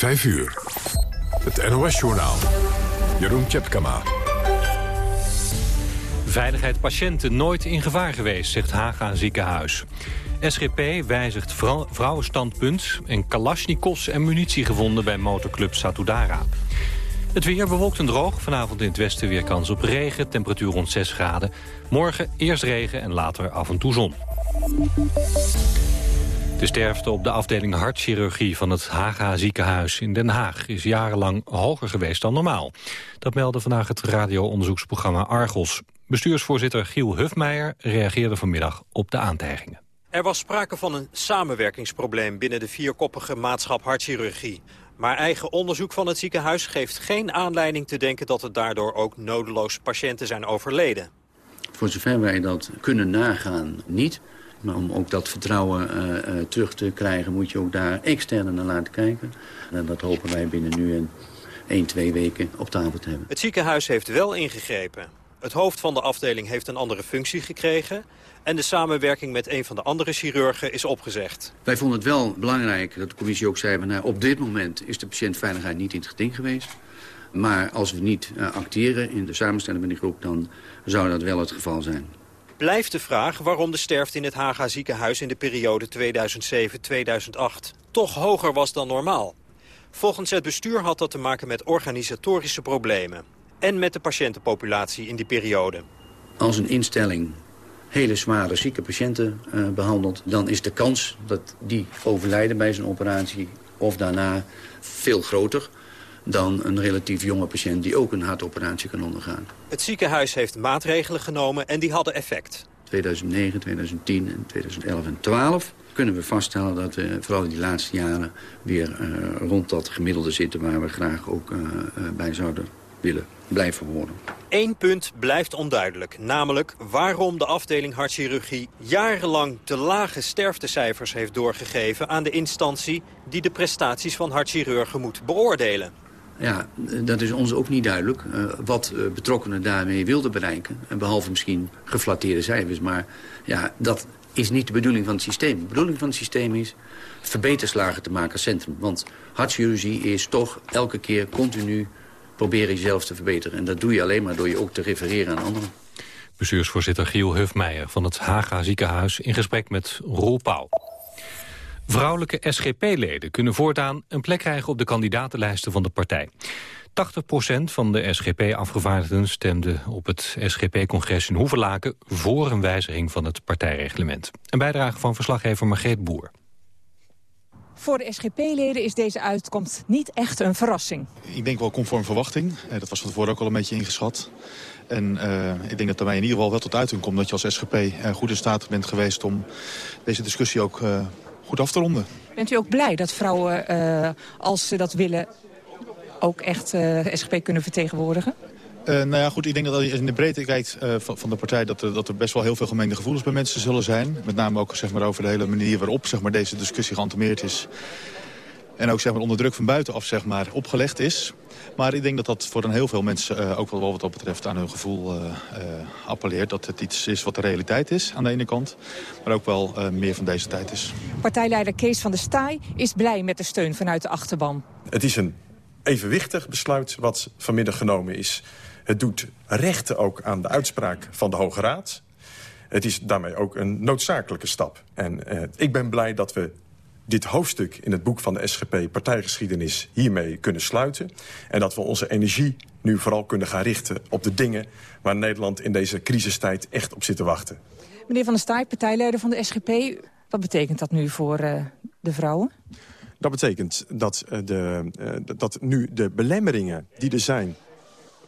5 uur. Het NOS-journaal. Jeroen Tjepkama. Veiligheid patiënten nooit in gevaar geweest, zegt Haga ziekenhuis. SGP wijzigt vrouwenstandpunt en kalasjnikovs en munitie gevonden bij motorclub Satudara. Het weer bewolkt en droog. Vanavond in het westen weer kans op regen. Temperatuur rond 6 graden. Morgen eerst regen en later af en toe zon. De sterfte op de afdeling hartchirurgie van het Haga ziekenhuis in Den Haag is jarenlang hoger geweest dan normaal. Dat meldde vandaag het radio-onderzoeksprogramma Argos. Bestuursvoorzitter Giel Hufmeijer reageerde vanmiddag op de aantijgingen. Er was sprake van een samenwerkingsprobleem binnen de vierkoppige maatschap hartchirurgie. Maar eigen onderzoek van het ziekenhuis geeft geen aanleiding te denken dat er daardoor ook nodeloos patiënten zijn overleden. Voor zover wij dat kunnen nagaan, niet. Maar om ook dat vertrouwen uh, uh, terug te krijgen moet je ook daar extern naar laten kijken. En dat hopen wij binnen nu een 1, 2 weken op tafel te hebben. Het ziekenhuis heeft wel ingegrepen. Het hoofd van de afdeling heeft een andere functie gekregen... en de samenwerking met een van de andere chirurgen is opgezegd. Wij vonden het wel belangrijk dat de commissie ook zei... Nou, op dit moment is de patiëntveiligheid niet in het geding geweest. Maar als we niet uh, acteren in de samenstelling met die groep... dan zou dat wel het geval zijn. Blijft de vraag waarom de sterfte in het Haga ziekenhuis... in de periode 2007-2008 toch hoger was dan normaal. Volgens het bestuur had dat te maken met organisatorische problemen en met de patiëntenpopulatie in die periode. Als een instelling hele zware zieke patiënten uh, behandelt... dan is de kans dat die overlijden bij zijn operatie of daarna veel groter dan een relatief jonge patiënt die ook een hartoperatie kan ondergaan. Het ziekenhuis heeft maatregelen genomen en die hadden effect. 2009, 2010 en 2011 en 2012 kunnen we vaststellen dat we vooral in die laatste jaren... weer uh, rond dat gemiddelde zitten waar we graag ook uh, uh, bij zouden willen blijven horen. Eén punt blijft onduidelijk, namelijk waarom de afdeling hartchirurgie jarenlang te lage sterftecijfers heeft doorgegeven aan de instantie die de prestaties van hartchirurgen moet beoordelen. Ja, dat is ons ook niet duidelijk uh, wat uh, betrokkenen daarmee wilden bereiken. En behalve misschien geflatteerde cijfers, maar ja, dat is niet de bedoeling van het systeem. De bedoeling van het systeem is verbeterslagen te maken als centrum. Want hartchirurgie is toch elke keer continu proberen jezelf te verbeteren. En dat doe je alleen maar door je ook te refereren aan anderen. Bestuursvoorzitter Giel Hufmeijer van het Haga ziekenhuis... in gesprek met Roel Pauw. Vrouwelijke SGP-leden kunnen voortaan een plek krijgen... op de kandidatenlijsten van de partij. 80% van de SGP-afgevaardigden stemde op het SGP-congres in Hoevelaken... voor een wijziging van het partijreglement. Een bijdrage van verslaggever Margreet Boer. Voor de SGP-leden is deze uitkomst niet echt een verrassing. Ik denk wel conform verwachting. Dat was van tevoren ook al een beetje ingeschat. En uh, ik denk dat er mij in ieder geval wel tot uiting komt... dat je als SGP uh, goed in staat bent geweest om deze discussie ook uh, goed af te ronden. Bent u ook blij dat vrouwen, als ze dat willen... ook echt SGP kunnen vertegenwoordigen? Uh, nou ja, goed, ik denk dat als je in de breedte kijkt uh, van, van, de partij... Dat er, dat er best wel heel veel gemengde gevoelens bij mensen zullen zijn. Met name ook zeg maar, over de hele manier waarop zeg maar, deze discussie geantemeerd is. En ook zeg maar, onder druk van buitenaf zeg maar, opgelegd is. Maar ik denk dat dat voor een heel veel mensen uh, ook wel wat dat betreft aan hun gevoel appelleert. Dat het iets is wat de realiteit is aan de ene kant. Maar ook wel meer van deze tijd is. Partijleider Kees van der Staaij is blij met de steun vanuit de achterban. Het is een evenwichtig besluit wat vanmiddag genomen is. Het doet rechten ook aan de uitspraak van de Hoge Raad. Het is daarmee ook een noodzakelijke stap. En eh, ik ben blij dat we dit hoofdstuk in het boek van de SGP partijgeschiedenis hiermee kunnen sluiten. En dat we onze energie nu vooral kunnen gaan richten op de dingen... waar Nederland in deze crisistijd echt op zit te wachten. Meneer Van der Staaij, partijleider van de SGP. Wat betekent dat nu voor uh, de vrouwen? Dat betekent dat, uh, de, uh, dat nu de belemmeringen die er zijn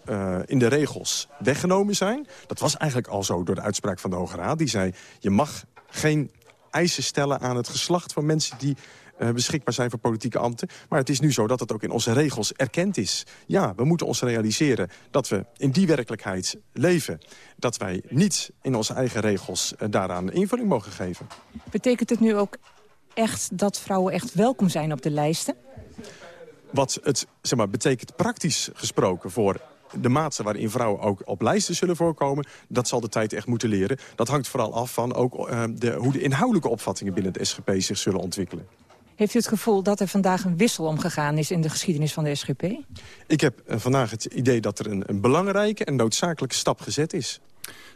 uh, in de regels weggenomen zijn. Dat was eigenlijk al zo door de uitspraak van de Hoge Raad. Die zei, je mag geen eisen stellen aan het geslacht van mensen die uh, beschikbaar zijn voor politieke ambten. Maar het is nu zo dat het ook in onze regels erkend is. Ja, we moeten ons realiseren dat we in die werkelijkheid leven. Dat wij niet in onze eigen regels uh, daaraan invulling mogen geven. Betekent het nu ook echt dat vrouwen echt welkom zijn op de lijsten? Wat het zeg maar, betekent praktisch gesproken voor de mate waarin vrouwen ook op lijsten zullen voorkomen... dat zal de tijd echt moeten leren. Dat hangt vooral af van ook, uh, de, hoe de inhoudelijke opvattingen binnen de SGP zich zullen ontwikkelen. Heeft u het gevoel dat er vandaag een wissel omgegaan is... in de geschiedenis van de SGP? Ik heb eh, vandaag het idee dat er een, een belangrijke en noodzakelijke stap gezet is.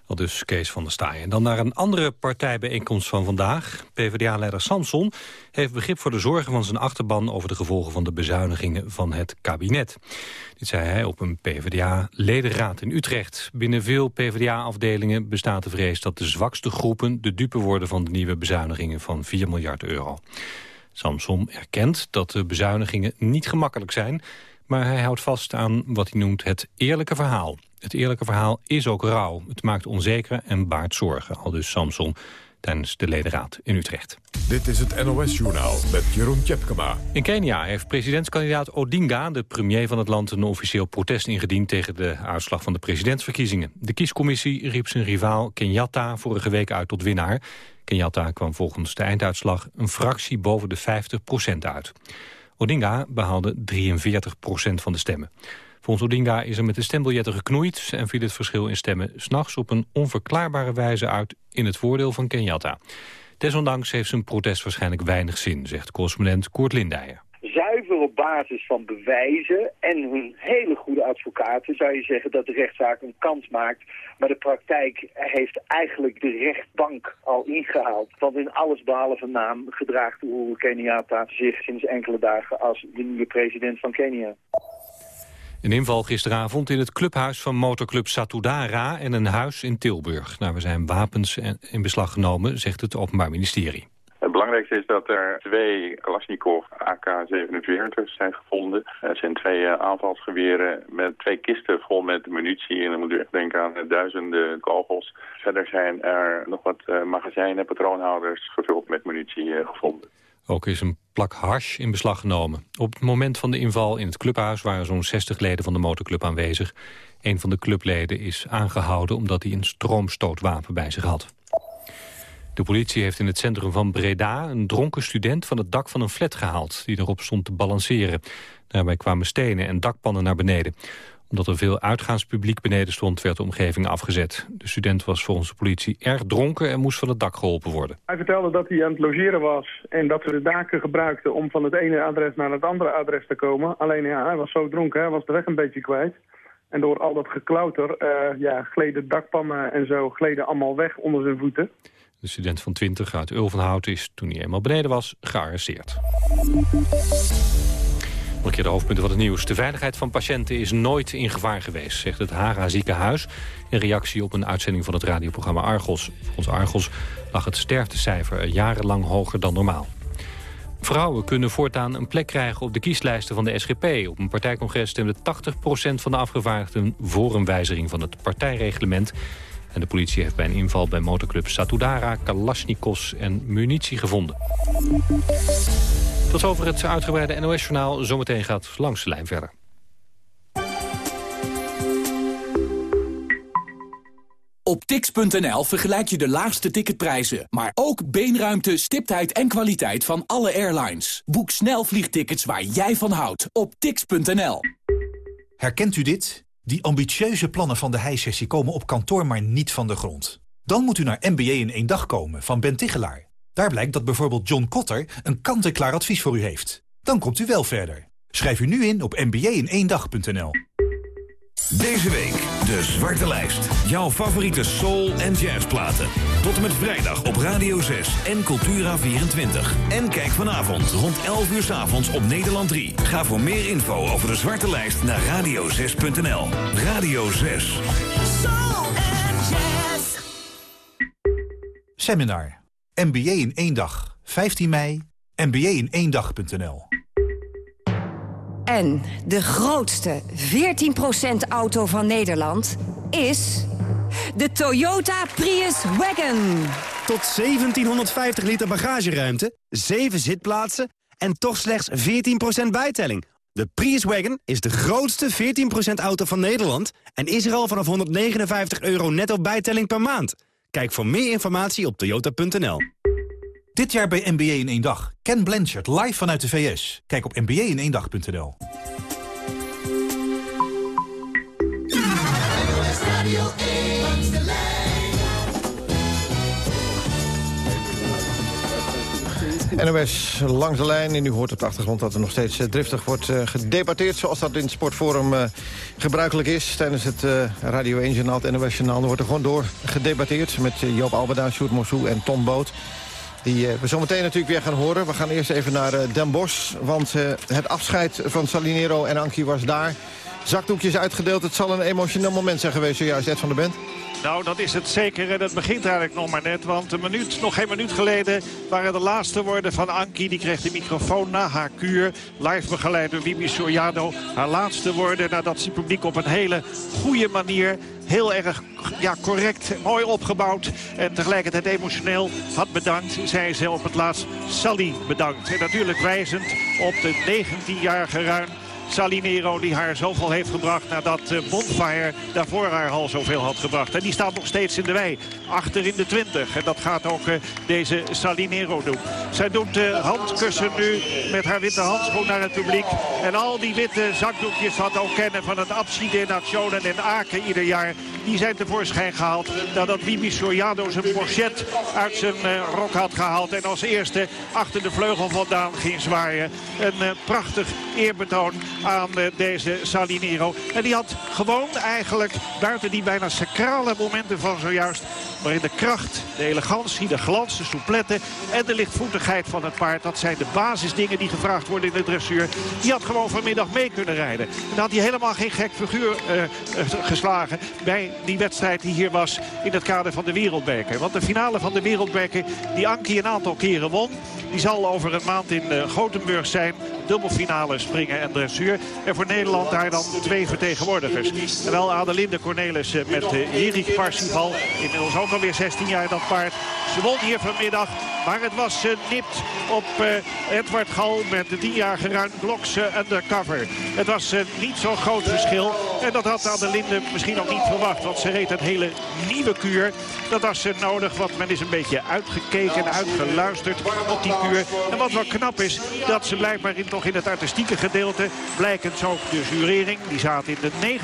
Al dus Kees van der Staaien. En dan naar een andere partijbijeenkomst van vandaag. PvdA-leider Samson heeft begrip voor de zorgen van zijn achterban... over de gevolgen van de bezuinigingen van het kabinet. Dit zei hij op een PvdA-ledenraad in Utrecht. Binnen veel PvdA-afdelingen bestaat de vrees dat de zwakste groepen... de dupe worden van de nieuwe bezuinigingen van 4 miljard euro. Samson erkent dat de bezuinigingen niet gemakkelijk zijn... maar hij houdt vast aan wat hij noemt het eerlijke verhaal. Het eerlijke verhaal is ook rauw. Het maakt onzeker en baart zorgen, al dus Samson tijdens de ledenraad in Utrecht. Dit is het NOS-journaal met Jeroen Tjepkema. In Kenia heeft presidentskandidaat Odinga, de premier van het land... een officieel protest ingediend tegen de uitslag van de presidentsverkiezingen. De kiescommissie riep zijn rivaal Kenyatta vorige week uit tot winnaar. Kenyatta kwam volgens de einduitslag een fractie boven de 50% uit. Odinga behaalde 43% van de stemmen. Volgens Odinga is er met de stembiljetten geknoeid... en viel het verschil in stemmen s'nachts op een onverklaarbare wijze uit... in het voordeel van Kenyatta. Desondanks heeft zijn protest waarschijnlijk weinig zin... zegt correspondent Koert Lindijen zuiver op basis van bewijzen en hun hele goede advocaten zou je zeggen dat de rechtszaak een kans maakt. Maar de praktijk heeft eigenlijk de rechtbank al ingehaald. Want in alles behalve naam gedraagt Uhuru Kenyatta zich sinds enkele dagen als de nieuwe president van Kenia. Een inval gisteravond in het clubhuis van motorclub Satudara en een huis in Tilburg. Nou, we zijn wapens in beslag genomen, zegt het Openbaar Ministerie. Het belangrijkste is dat er twee Kalashnikov AK-47 zijn gevonden. Er zijn twee eh, aanvalsgeweren met twee kisten vol met munitie. En dan moet u echt denken aan duizenden kogels. Verder zijn er nog wat uh, magazijnen, patroonhouders gevuld met munitie gevonden. Ook is een plak hash in beslag genomen. Op het moment van de inval in het clubhuis waren zo'n 60 leden van de motorclub aanwezig. Een van de clubleden is aangehouden omdat hij een stroomstootwapen bij zich had. De politie heeft in het centrum van Breda een dronken student van het dak van een flat gehaald... die erop stond te balanceren. Daarbij kwamen stenen en dakpannen naar beneden omdat er veel uitgaanspubliek beneden stond, werd de omgeving afgezet. De student was volgens de politie erg dronken en moest van het dak geholpen worden. Hij vertelde dat hij aan het logeren was en dat we de daken gebruikten om van het ene adres naar het andere adres te komen. Alleen ja, hij was zo dronken, hij was de weg een beetje kwijt. En door al dat geklauter uh, ja, gleden dakpannen en zo gleden allemaal weg onder zijn voeten. De student van 20 uit Ulvenhout is, toen hij eenmaal beneden was, gearresteerd. Nog een keer de hoofdpunten van het nieuws. De veiligheid van patiënten is nooit in gevaar geweest, zegt het Haga ziekenhuis... in reactie op een uitzending van het radioprogramma Argos. Volgens Argos lag het sterftecijfer jarenlang hoger dan normaal. Vrouwen kunnen voortaan een plek krijgen op de kieslijsten van de SGP. Op een partijcongres stemde 80% van de afgevaardigden voor een wijziging van het partijreglement. En de politie heeft bij een inval bij motorclub Satudara, Kalashnikos en munitie gevonden. Tot over het uitgebreide NOS-journaal. Zometeen gaat langs de lijn verder. Op tix.nl vergelijk je de laagste ticketprijzen, maar ook beenruimte, stiptheid en kwaliteit van alle airlines. Boek snel vliegtickets waar jij van houdt op tix.nl. Herkent u dit? Die ambitieuze plannen van de heissessie komen op kantoor maar niet van de grond. Dan moet u naar MBA in één dag komen van Ben Tichelaar. Daar blijkt dat bijvoorbeeld John Kotter een kant-en-klaar advies voor u heeft. Dan komt u wel verder. Schrijf u nu in op mba-in-één-dag.nl. Deze week de Zwarte Lijst. Jouw favoriete soul- en jazzplaten. Tot en met vrijdag op Radio 6 en Cultura24. En kijk vanavond rond 11 uur s avonds op Nederland 3. Ga voor meer info over de Zwarte Lijst naar radio6.nl. Radio 6. Soul and jazz. Seminar. MBA in één dag. 15 mei. MBA in één dag.nl. En de grootste 14% auto van Nederland is de Toyota Prius Wagon. Tot 1750 liter bagageruimte, 7 zitplaatsen en toch slechts 14% bijtelling. De Prius Wagon is de grootste 14% auto van Nederland... en is er al vanaf 159 euro netto bijtelling per maand. Kijk voor meer informatie op toyota.nl. Dit jaar bij NBA in één dag. Ken Blanchard live vanuit de VS. Kijk op mba-in-1-dag.nl. NOS langs de lijn. En u hoort op de achtergrond dat er nog steeds eh, driftig wordt uh, gedebatteerd... zoals dat in het Sportforum uh, gebruikelijk is. Tijdens het Radio 1-journaal, het NOS-journaal... wordt er gewoon door gedebatteerd met Joop Albeda, Sjoerd Mossou en Tom Boot. Die we zometeen natuurlijk weer gaan horen. We gaan eerst even naar Den Bosch, want het afscheid van Salinero en Anki was daar. Zakdoekjes uitgedeeld. Het zal een emotioneel moment zijn geweest zojuist, Ed van der Bent. Nou, dat is het zeker. En dat begint eigenlijk nog maar net. Want een minuut, nog geen minuut geleden waren de laatste woorden van Anki. Die kreeg de microfoon na haar kuur. Live begeleid door Bibi Soriano. Haar laatste woorden nadat ze het publiek op een hele goede manier heel erg ja, correct, mooi opgebouwd. En tegelijkertijd emotioneel had bedankt. Zei ze op het laatst Sally bedankt. En natuurlijk wijzend op de 19-jarige ruim Salinero die haar zoveel heeft gebracht nadat uh, Bonfire daarvoor haar al zoveel had gebracht. En die staat nog steeds in de wei, achter in de 20. En dat gaat ook uh, deze Salinero doen. Zij doet uh, handkussen nu met haar witte handschoen naar het publiek. En al die witte zakdoekjes wat ook kennen van het Abside Nationen in Aken ieder jaar. Die zijn tevoorschijn gehaald nadat Bibi Soriano zijn pochet uit zijn rok had gehaald. En als eerste achter de vleugel vandaan ging zwaaien. Een prachtig eerbetoon aan eh, deze Salinero. En die had gewoon eigenlijk, buiten die bijna sacrale momenten van zojuist... waarin de kracht, de elegantie, de glans, de souplette en de lichtvoetigheid van het paard... dat zijn de basisdingen die gevraagd worden in de dressuur. Die had gewoon vanmiddag mee kunnen rijden. En dan had hij helemaal geen gek figuur uh, geslagen bij die wedstrijd die hier was in het kader van de Wereldbeker. Want de finale van de Wereldbeker die Anki een aantal keren won... die zal over een maand in uh, Gothenburg zijn. Dubbelfinale springen en dressuur. En voor Nederland daar dan twee vertegenwoordigers. Terwijl Adelinde Cornelis met Erik Parsifal. Inmiddels ook alweer 16 jaar dat paard. Ze won hier vanmiddag. Maar het was nipt op uh, Edward Gal met de 10-jarige Ruin Bloks uh, undercover. Het was uh, niet zo'n groot verschil. En dat had Adelinde misschien ook niet verwacht. Want ze reed een hele nieuwe kuur. Dat was nodig. Want men is een beetje uitgekeken en uitgeluisterd op die. En wat wel knap is, dat ze blijkbaar in, toch in het artistieke gedeelte blijkens ook de jurering. Die zaten in de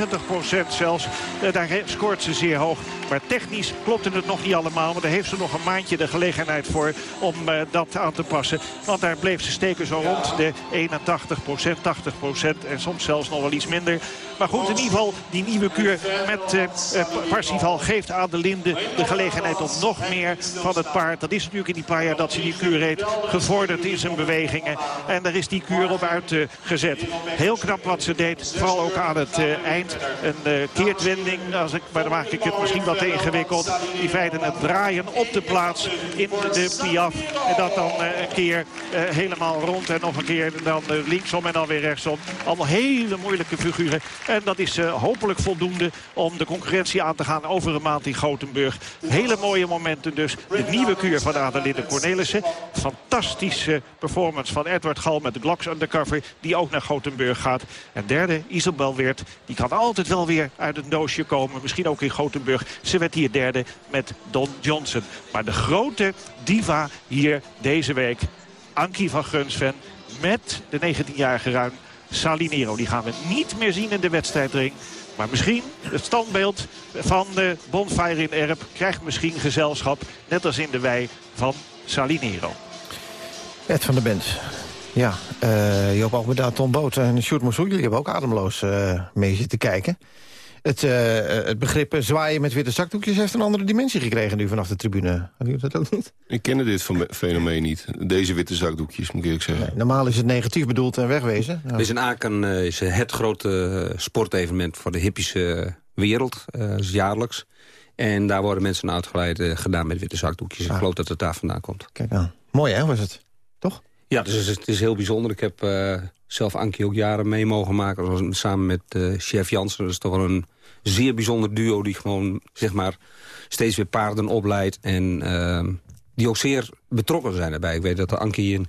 90% zelfs. daar scoort ze zeer hoog. Maar technisch klopte het nog niet allemaal. Maar daar heeft ze nog een maandje de gelegenheid voor om uh, dat aan te passen. Want daar bleef ze steken zo rond de 81%, 80% en soms zelfs nog wel iets minder. Maar goed, in ieder geval die nieuwe kuur met uh, Parsifal geeft aan de Linde de gelegenheid om nog meer van het paard. Dat is natuurlijk in die paar jaar dat ze die kuur reed gevorderd in zijn bewegingen. En daar is die kuur op uitgezet. Uh, Heel knap wat ze deed, vooral ook aan het eind. Een keertwending, als ik, maar dan maak ik het misschien wat ingewikkeld. Die feiten het draaien op de plaats in de Piaf. En dat dan uh, een keer uh, helemaal rond en nog een keer dan uh, linksom en dan weer rechtsom. Allemaal hele moeilijke figuren. En dat is hopelijk voldoende om de concurrentie aan te gaan over een maand in Gothenburg. Hele mooie momenten dus. De nieuwe kuur van Adelinde Cornelissen. Fantastische performance van Edward Gal met de Glocks undercover. Die ook naar Gothenburg gaat. En derde, Isabel Weert. Die kan altijd wel weer uit het doosje komen. Misschien ook in Gothenburg. Ze werd hier derde met Don Johnson. Maar de grote diva hier deze week. Ankie van Gunsven met de 19-jarige ruim Salinero. Die gaan we niet meer zien in de wedstrijdring. Maar misschien het standbeeld van de Bonfire in Erp krijgt misschien gezelschap. Net als in de wei van Salinero. Ed van der Bent. Ja, uh, Joop Albeda, Tom Boot en Sjoerd Moussoui. Jullie hebben ook ademloos uh, mee zitten kijken. Het, uh, het begrip zwaaien met witte zakdoekjes heeft een andere dimensie gekregen nu vanaf de tribune. Dat ook niet? Ik ken dit fenomeen niet. Deze witte zakdoekjes, moet ik eerlijk zeggen. Nee, normaal is het negatief bedoeld en wegwezen. Ja. Dus in Aken uh, is het grote sportevenement voor de hippische wereld. Uh, jaarlijks. En daar worden mensen uitgeleid gedaan met witte zakdoekjes. Ah. Ik geloof dat het daar vandaan komt. Kijk aan. Mooi hè, was het? Ja, dus het is heel bijzonder. Ik heb zelf Ankie ook jaren mee mogen maken. Samen met uh, chef Jansen. Dat is toch wel een zeer bijzonder duo die gewoon zeg maar, steeds weer paarden opleidt. En uh, die ook zeer betrokken zijn erbij. Ik weet dat de Ankie in,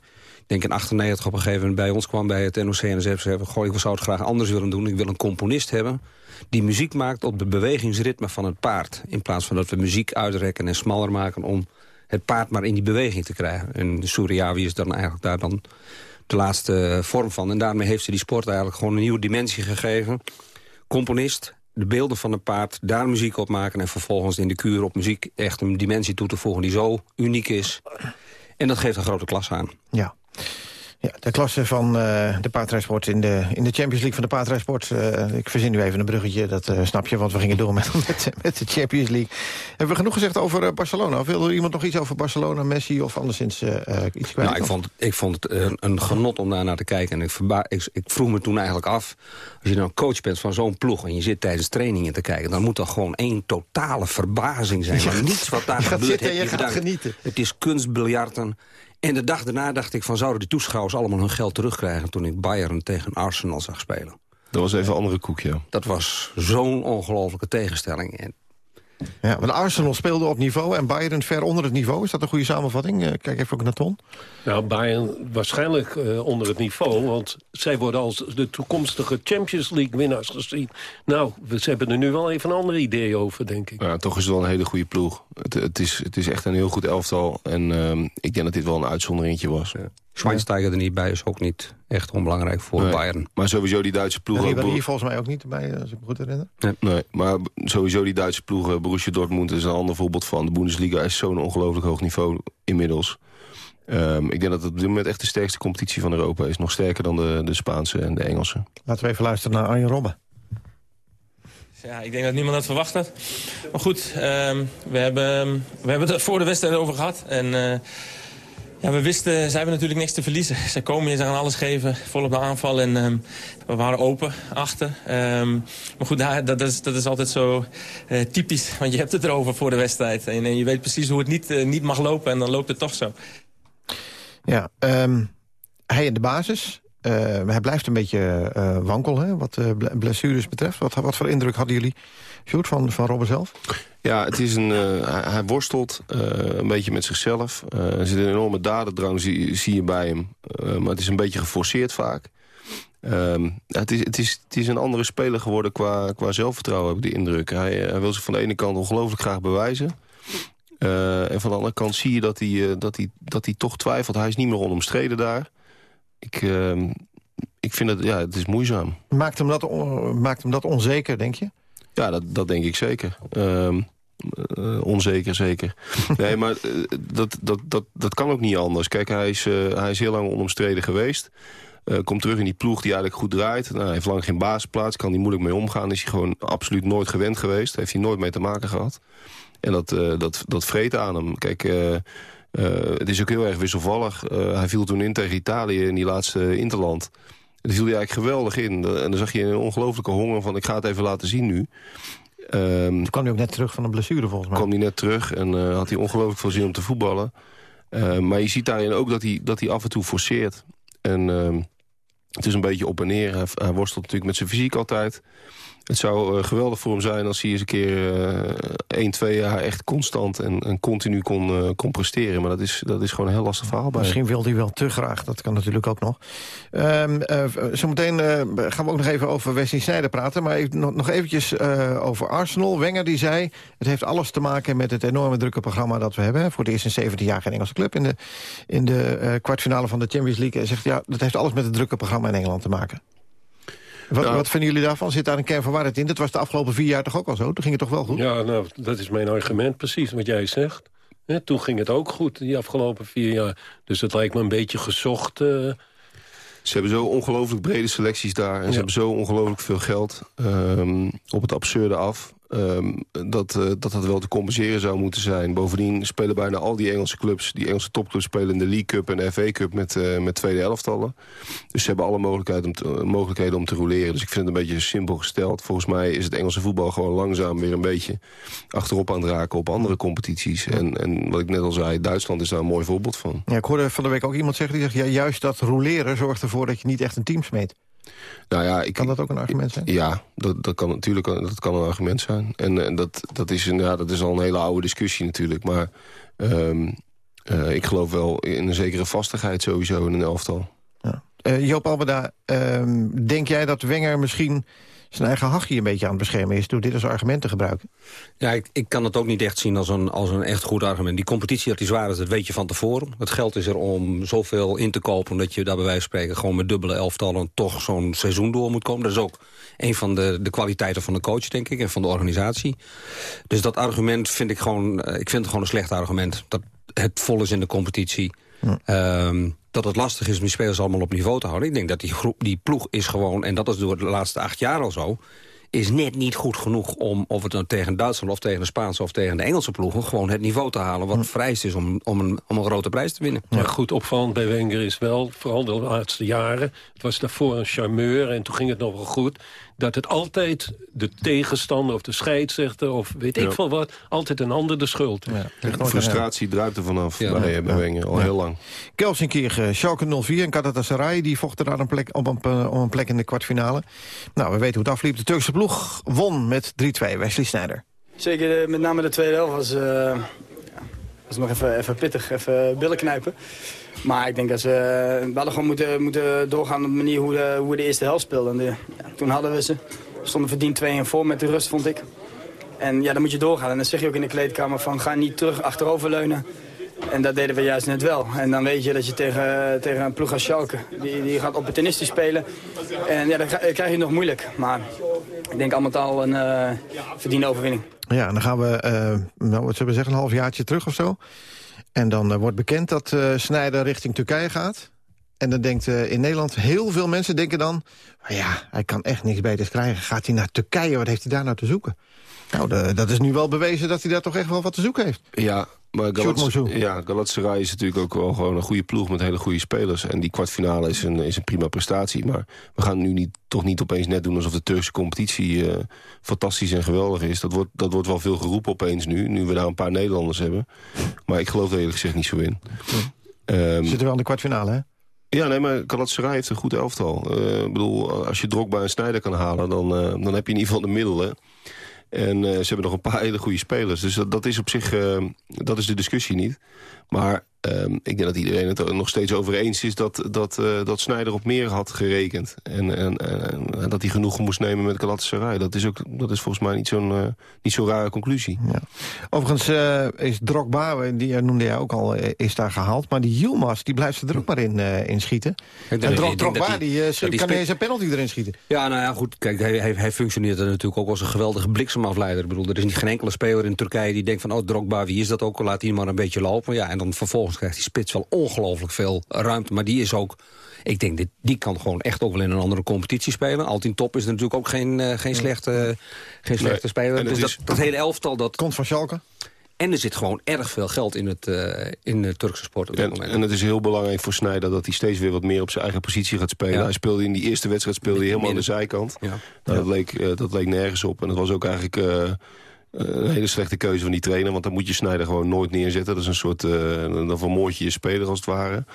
denk in 98 op een gegeven moment bij ons kwam bij het NOC-NSF. Ze hebben, goh, ik zou het graag anders willen doen. Ik wil een componist hebben die muziek maakt op de bewegingsritme van het paard. In plaats van dat we muziek uitrekken en smaller maken om het paard maar in die beweging te krijgen. En de Suriawi is dan eigenlijk daar dan de laatste vorm van. En daarmee heeft ze die sport eigenlijk gewoon een nieuwe dimensie gegeven. Componist, de beelden van een paard, daar muziek op maken... en vervolgens in de kuur op muziek echt een dimensie toe te voegen die zo uniek is. En dat geeft een grote klas aan. Ja. Ja, de klasse van uh, de paardrijsport in de, in de Champions League van de paardrijsport. Uh, ik verzin nu even een bruggetje, dat uh, snap je, want we gingen door met, met, met, de Champions League. Hebben we genoeg gezegd over Barcelona? Of wil er iemand nog iets over Barcelona, Messi of anderszins iets kwijt? Nou, ik vond, ik vond het een, een genot om daar naar te kijken. En ik, verba ik, ik, vroeg me toen eigenlijk af, als je nou coach bent van zo'n ploeg... en je zit tijdens trainingen te kijken, dan moet dat gewoon één totale verbazing zijn. Maar niets wat daar gebeurt, zitten, je, je gaat genieten. Het is kunstbiljarten. En de dag daarna dacht ik van zouden de toeschouwers allemaal hun geld terugkrijgen... toen ik Bayern tegen Arsenal zag spelen. Dat was even een andere koek, ja. Dat was zo'n ongelofelijke tegenstelling. En ja, want Arsenal speelde op niveau en Bayern ver onder het niveau. Is dat een goede samenvatting? Eh, kijk even ook naar Ton. Nou, Bayern waarschijnlijk uh, onder het niveau. Want zij worden als de toekomstige Champions League winnaars gezien. Nou, we, ze hebben er nu wel even een ander idee over, denk ik. Ja, toch is het wel een hele goede ploeg. Het, het, is, het is echt een heel goed elftal. En uh, ik denk dat dit wel een uitzonderingetje was. Ja. Schweinsteiger er niet bij is ook niet echt onbelangrijk voor nee, Bayern. Maar sowieso die Duitse ploegen... Ribéry hier volgens mij ook niet erbij, als ik me goed herinner. Nee. nee, maar sowieso die Duitse ploegen... Borussia Dortmund is een ander voorbeeld van. De Bundesliga is zo'n ongelooflijk hoog niveau inmiddels. Um, ik denk dat het op dit moment echt de sterkste competitie van Europa is. Nog sterker dan de, de Spaanse en de Engelse. Laten we even luisteren naar Arjen Robben. Ja, ik denk dat niemand dat verwacht had. Maar goed, um, we, hebben, we hebben het voor de wedstrijd over gehad. En... Uh, ja, we wisten, zij hebben natuurlijk niks te verliezen. Ze komen hier, ze gaan alles geven, volop de aanval. En um, we waren open, achter. Um, maar goed, dat, is, dat is altijd zo uh, typisch. Want je hebt het erover voor de wedstrijd. En, en je weet precies hoe het niet, uh, niet mag lopen. En dan loopt het toch zo. Ja, um, hij in de basis. Uh, hij blijft een beetje wankel, hè, wat blessures betreft. Wat, wat voor indruk hadden jullie, van, van Robben zelf? Ja, het is een, hij, worstelt een beetje met zichzelf. Er zit een enorme dadendrang, zie, zie je bij hem. maar het is een beetje geforceerd vaak. Um, het, is, het, is, het is een andere speler geworden qua, qua zelfvertrouwen, heb ik de indruk. Hij, hij wil zich van de ene kant ongelooflijk graag bewijzen. en van de andere kant zie je dat hij, dat, hij, dat hij toch twijfelt. Hij is niet meer onomstreden daar. Ik, ehm, ik vind het, ja, het is moeizaam. Maakt hem dat, maakt hem dat onzeker, denk je? Ja, dat, dat denk ik zeker. Um, uh, onzeker zeker. nee, maar uh, dat, dat, dat, dat kan ook niet anders. Kijk, hij is, uh, hij is heel lang onomstreden geweest. komt terug in die ploeg die eigenlijk goed draait. Nou, hij heeft lang geen basisplaats, kan hij moeilijk mee omgaan. Is hij gewoon absoluut nooit gewend geweest. Heeft hij nooit mee te maken gehad. En dat, dat, dat vreet aan hem. Kijk, het is ook heel erg wisselvallig. hij viel toen in tegen Italië in die laatste Interland. En daar viel hij eigenlijk geweldig in. En dan zag je een ongelofelijke honger van ik ga het even laten zien nu. Um, Toen kwam hij ook net terug van een blessure volgens mij. kwam hij net terug en uh, had hij ongelooflijk veel zin om te voetballen. Uh, maar je ziet daarin ook dat hij, dat hij af en toe forceert. En uh, het is een beetje op en neer. Hij, hij worstelt natuurlijk met zijn fysiek altijd. Het zou uh, geweldig voor hem zijn als hij eens een keer uh, 1, 2 jaar echt constant en, continu kon, uh, kon presteren. Maar dat is, dat is gewoon een heel lastig verhaal Misschien wil hij wel te graag, dat kan natuurlijk ook nog. Um, zometeen gaan we ook nog even over Wesley Sneijder praten. Maar even, nog, nog eventjes over Arsenal. Wenger die zei, het heeft alles te maken met het enorme drukke programma dat we hebben. Voor het eerst in 17 jaar geen Engelse club in de, in de kwartfinale van de Champions League. Hij zegt, ja, dat heeft alles met het drukke programma in Engeland te maken. Wat, nou, wat, vinden jullie daarvan? Zit daar een kern van waarheid in? Dat was de afgelopen vier jaar toch ook al zo? Toen ging het toch wel goed? Ja, nou, dat is mijn argument precies, wat jij zegt. Ja, toen ging het ook goed, die afgelopen vier jaar. Dus het lijkt me een beetje gezocht... Uh... Ze hebben zo ongelooflijk brede selecties daar. En ja. ze hebben zo ongelooflijk veel geld um, op het absurde af. Um, dat, uh, dat dat wel te compenseren zou moeten zijn. Bovendien spelen bijna al die Engelse clubs... die Engelse topclubs spelen in de League Cup en de FA Cup met, uh, met tweede elftallen. Dus ze hebben alle mogelijkheden om, te, mogelijkheden om te roleren. Dus ik vind het een beetje simpel gesteld. Volgens mij is het Engelse voetbal gewoon langzaam weer een beetje... achterop aan het raken op andere competities. En, en wat ik net al zei, Duitsland is daar een mooi voorbeeld van. Ja, ik hoorde van de week ook iemand zeggen... die zegt, ja, juist dat roleren zorgt ervoor dat je niet echt een team smeet. Nou ja, ik, kan dat ook een argument zijn? Ja, dat, dat kan natuurlijk dat kan een argument zijn. En, en dat, dat, is een, ja, dat is al een hele oude discussie natuurlijk. Maar um, uh, ik geloof wel in een zekere vastigheid sowieso in een elftal. Ja. Uh, Joop Albeda, um, denk jij dat Wenger misschien zijn eigen hachje een beetje aan het beschermen is... door dit als argument te gebruiken? Ja, ik, ik kan het ook niet echt zien als een, als een echt goed argument. Die competitie dat die zwaar is, dat weet je van tevoren. Het geld is er om zoveel in te kopen... dat je daar bij wijze van spreken gewoon met dubbele elftallen... toch zo'n seizoen door moet komen. Dat is ook een van de, de kwaliteiten van de coach, denk ik, en van de organisatie. Dus dat argument vind ik gewoon... Ik vind het gewoon een slecht argument. Dat het vol is in de competitie. Ehm, dat het lastig is om die spelers allemaal op niveau te houden. Ik denk dat die, groep, die ploeg is gewoon, en dat is door de laatste acht jaar al zo is net niet goed genoeg om, of het nou tegen Duitsland... of tegen de Spaanse of tegen de Engelse ploegen... gewoon het niveau te halen wat vereist is om, om, een, om een grote prijs te winnen. Maar goed opvallend bij Wenger is wel, vooral de laatste jaren... het was daarvoor een charmeur en toen ging het nog wel goed dat het altijd de tegenstander of de scheidsrechter... of weet ik veel wat, altijd een ander de schuld. Ja, frustratie druipt er vanaf ja. bij, bij Wenger, al heel lang. Kelsinkirchen, Schalke 04 en Galatasaray... die vochten daar een plek, op een, om een plek in de kwartfinale. Nou, we weten hoe het afliep. De Turkse ploeg won met 3-2, Wesley Sneijder. Zeker, de, met name de tweede helft was, uh, was nog even, even pittig, even billen knijpen. Maar ik denk dat ze, we hadden gewoon moeten, moeten doorgaan op de manier hoe, hoe we de eerste helft speelden. De, ja, toen hadden we ze. We stonden verdiend 2 en voor met de rust, vond ik. En ja, dan moet je doorgaan. En dan zeg je ook in de kleedkamer van ga niet terug achteroverleunen. En dat deden we juist net wel. En dan weet je dat je tegen, tegen een ploeg als Schalke, die, die gaat opportunistisch spelen. En ja, dan krijg je nog moeilijk. Maar ik denk allemaal al een uh, verdiende overwinning. Ja, en dan gaan we, uh, nou, wat zullen we zeggen, een halfjaartje terug of zo. En dan uh, wordt bekend dat uh, Snijder richting Turkije gaat. En dan denkt in Nederland, heel veel mensen denken dan... ja, hij kan echt niks beters krijgen. Gaat hij naar Turkije, wat heeft hij daar nou te zoeken? Nou, de, dat is nu wel bewezen dat hij daar toch echt wel wat te zoeken heeft. Ja, maar Galats ja, Galatasaray is natuurlijk ook wel gewoon een goede ploeg... met hele goede spelers. En die kwartfinale is een, is een prima prestatie. Maar we gaan nu niet, toch niet opeens net doen... alsof de Turkse competitie uh, fantastisch en geweldig is. Dat wordt, dat wordt wel veel geroepen opeens nu. Nu we daar een paar Nederlanders hebben. Maar ik geloof er eerlijk gezegd niet zo in. Ja. Um, Zitten wel in de kwartfinale, hè? Ja, nee, maar Galatasaray heeft een goed elftal. Uh, ik bedoel, als je Drogba en Snijder kan halen... Dan, uh, dan heb je in ieder geval de middelen... En uh, ze hebben nog een paar hele goede spelers. Dus dat, is op zich, uh, dat is de discussie niet. Maar um, ik denk dat iedereen het er nog steeds over eens is... dat, dat, uh, dat Sneijder op meer had gerekend. En, en, en dat hij genoegen moest nemen met Galatasaray. Dat is, ook, dat is volgens mij niet zo'n niet zo'n rare conclusie. Ja. Overigens is Drogba, die noemde jij ook al, is daar gehaald. Maar die Yilmaz, die blijft er ook maar in, in schieten. en Drog, Drogba, die, die kan een penalty erin schieten. Ja, nou ja, goed. Kijk, hij, hij, hij functioneert er natuurlijk ook als een geweldige bliksemafleider. Ik bedoel, er is niet geen enkele speler in Turkije die denkt van... oh, Drogba, wie is dat ook? Laat hij maar een beetje lopen. Ja, en dan vervolgens krijgt die spits wel ongelooflijk veel ruimte. Maar die is ook... Ik denk, dit, die kan gewoon echt ook wel in een andere competitie spelen. Altien Top is natuurlijk ook geen, uh, geen slechte, geen slechte nee, speler. Dus is... dat, dat hele elftal... Dat... Komt van Schalke? En er zit gewoon erg veel geld in, het, uh, in de Turkse sport op dit en, moment. En het is heel belangrijk voor Sneijder dat hij steeds weer wat meer op zijn eigen positie gaat spelen. Ja. Hij speelde in die eerste wedstrijd speelde hij helemaal aan de zijkant. Ja. Nou, dat, leek, uh, dat leek nergens op. En dat was ook eigenlijk... Uh, een hele slechte keuze van die trainer. Want dan moet je Snijder gewoon nooit neerzetten. Dat is een soort... Uh, dan vermoord je je speler als het ware.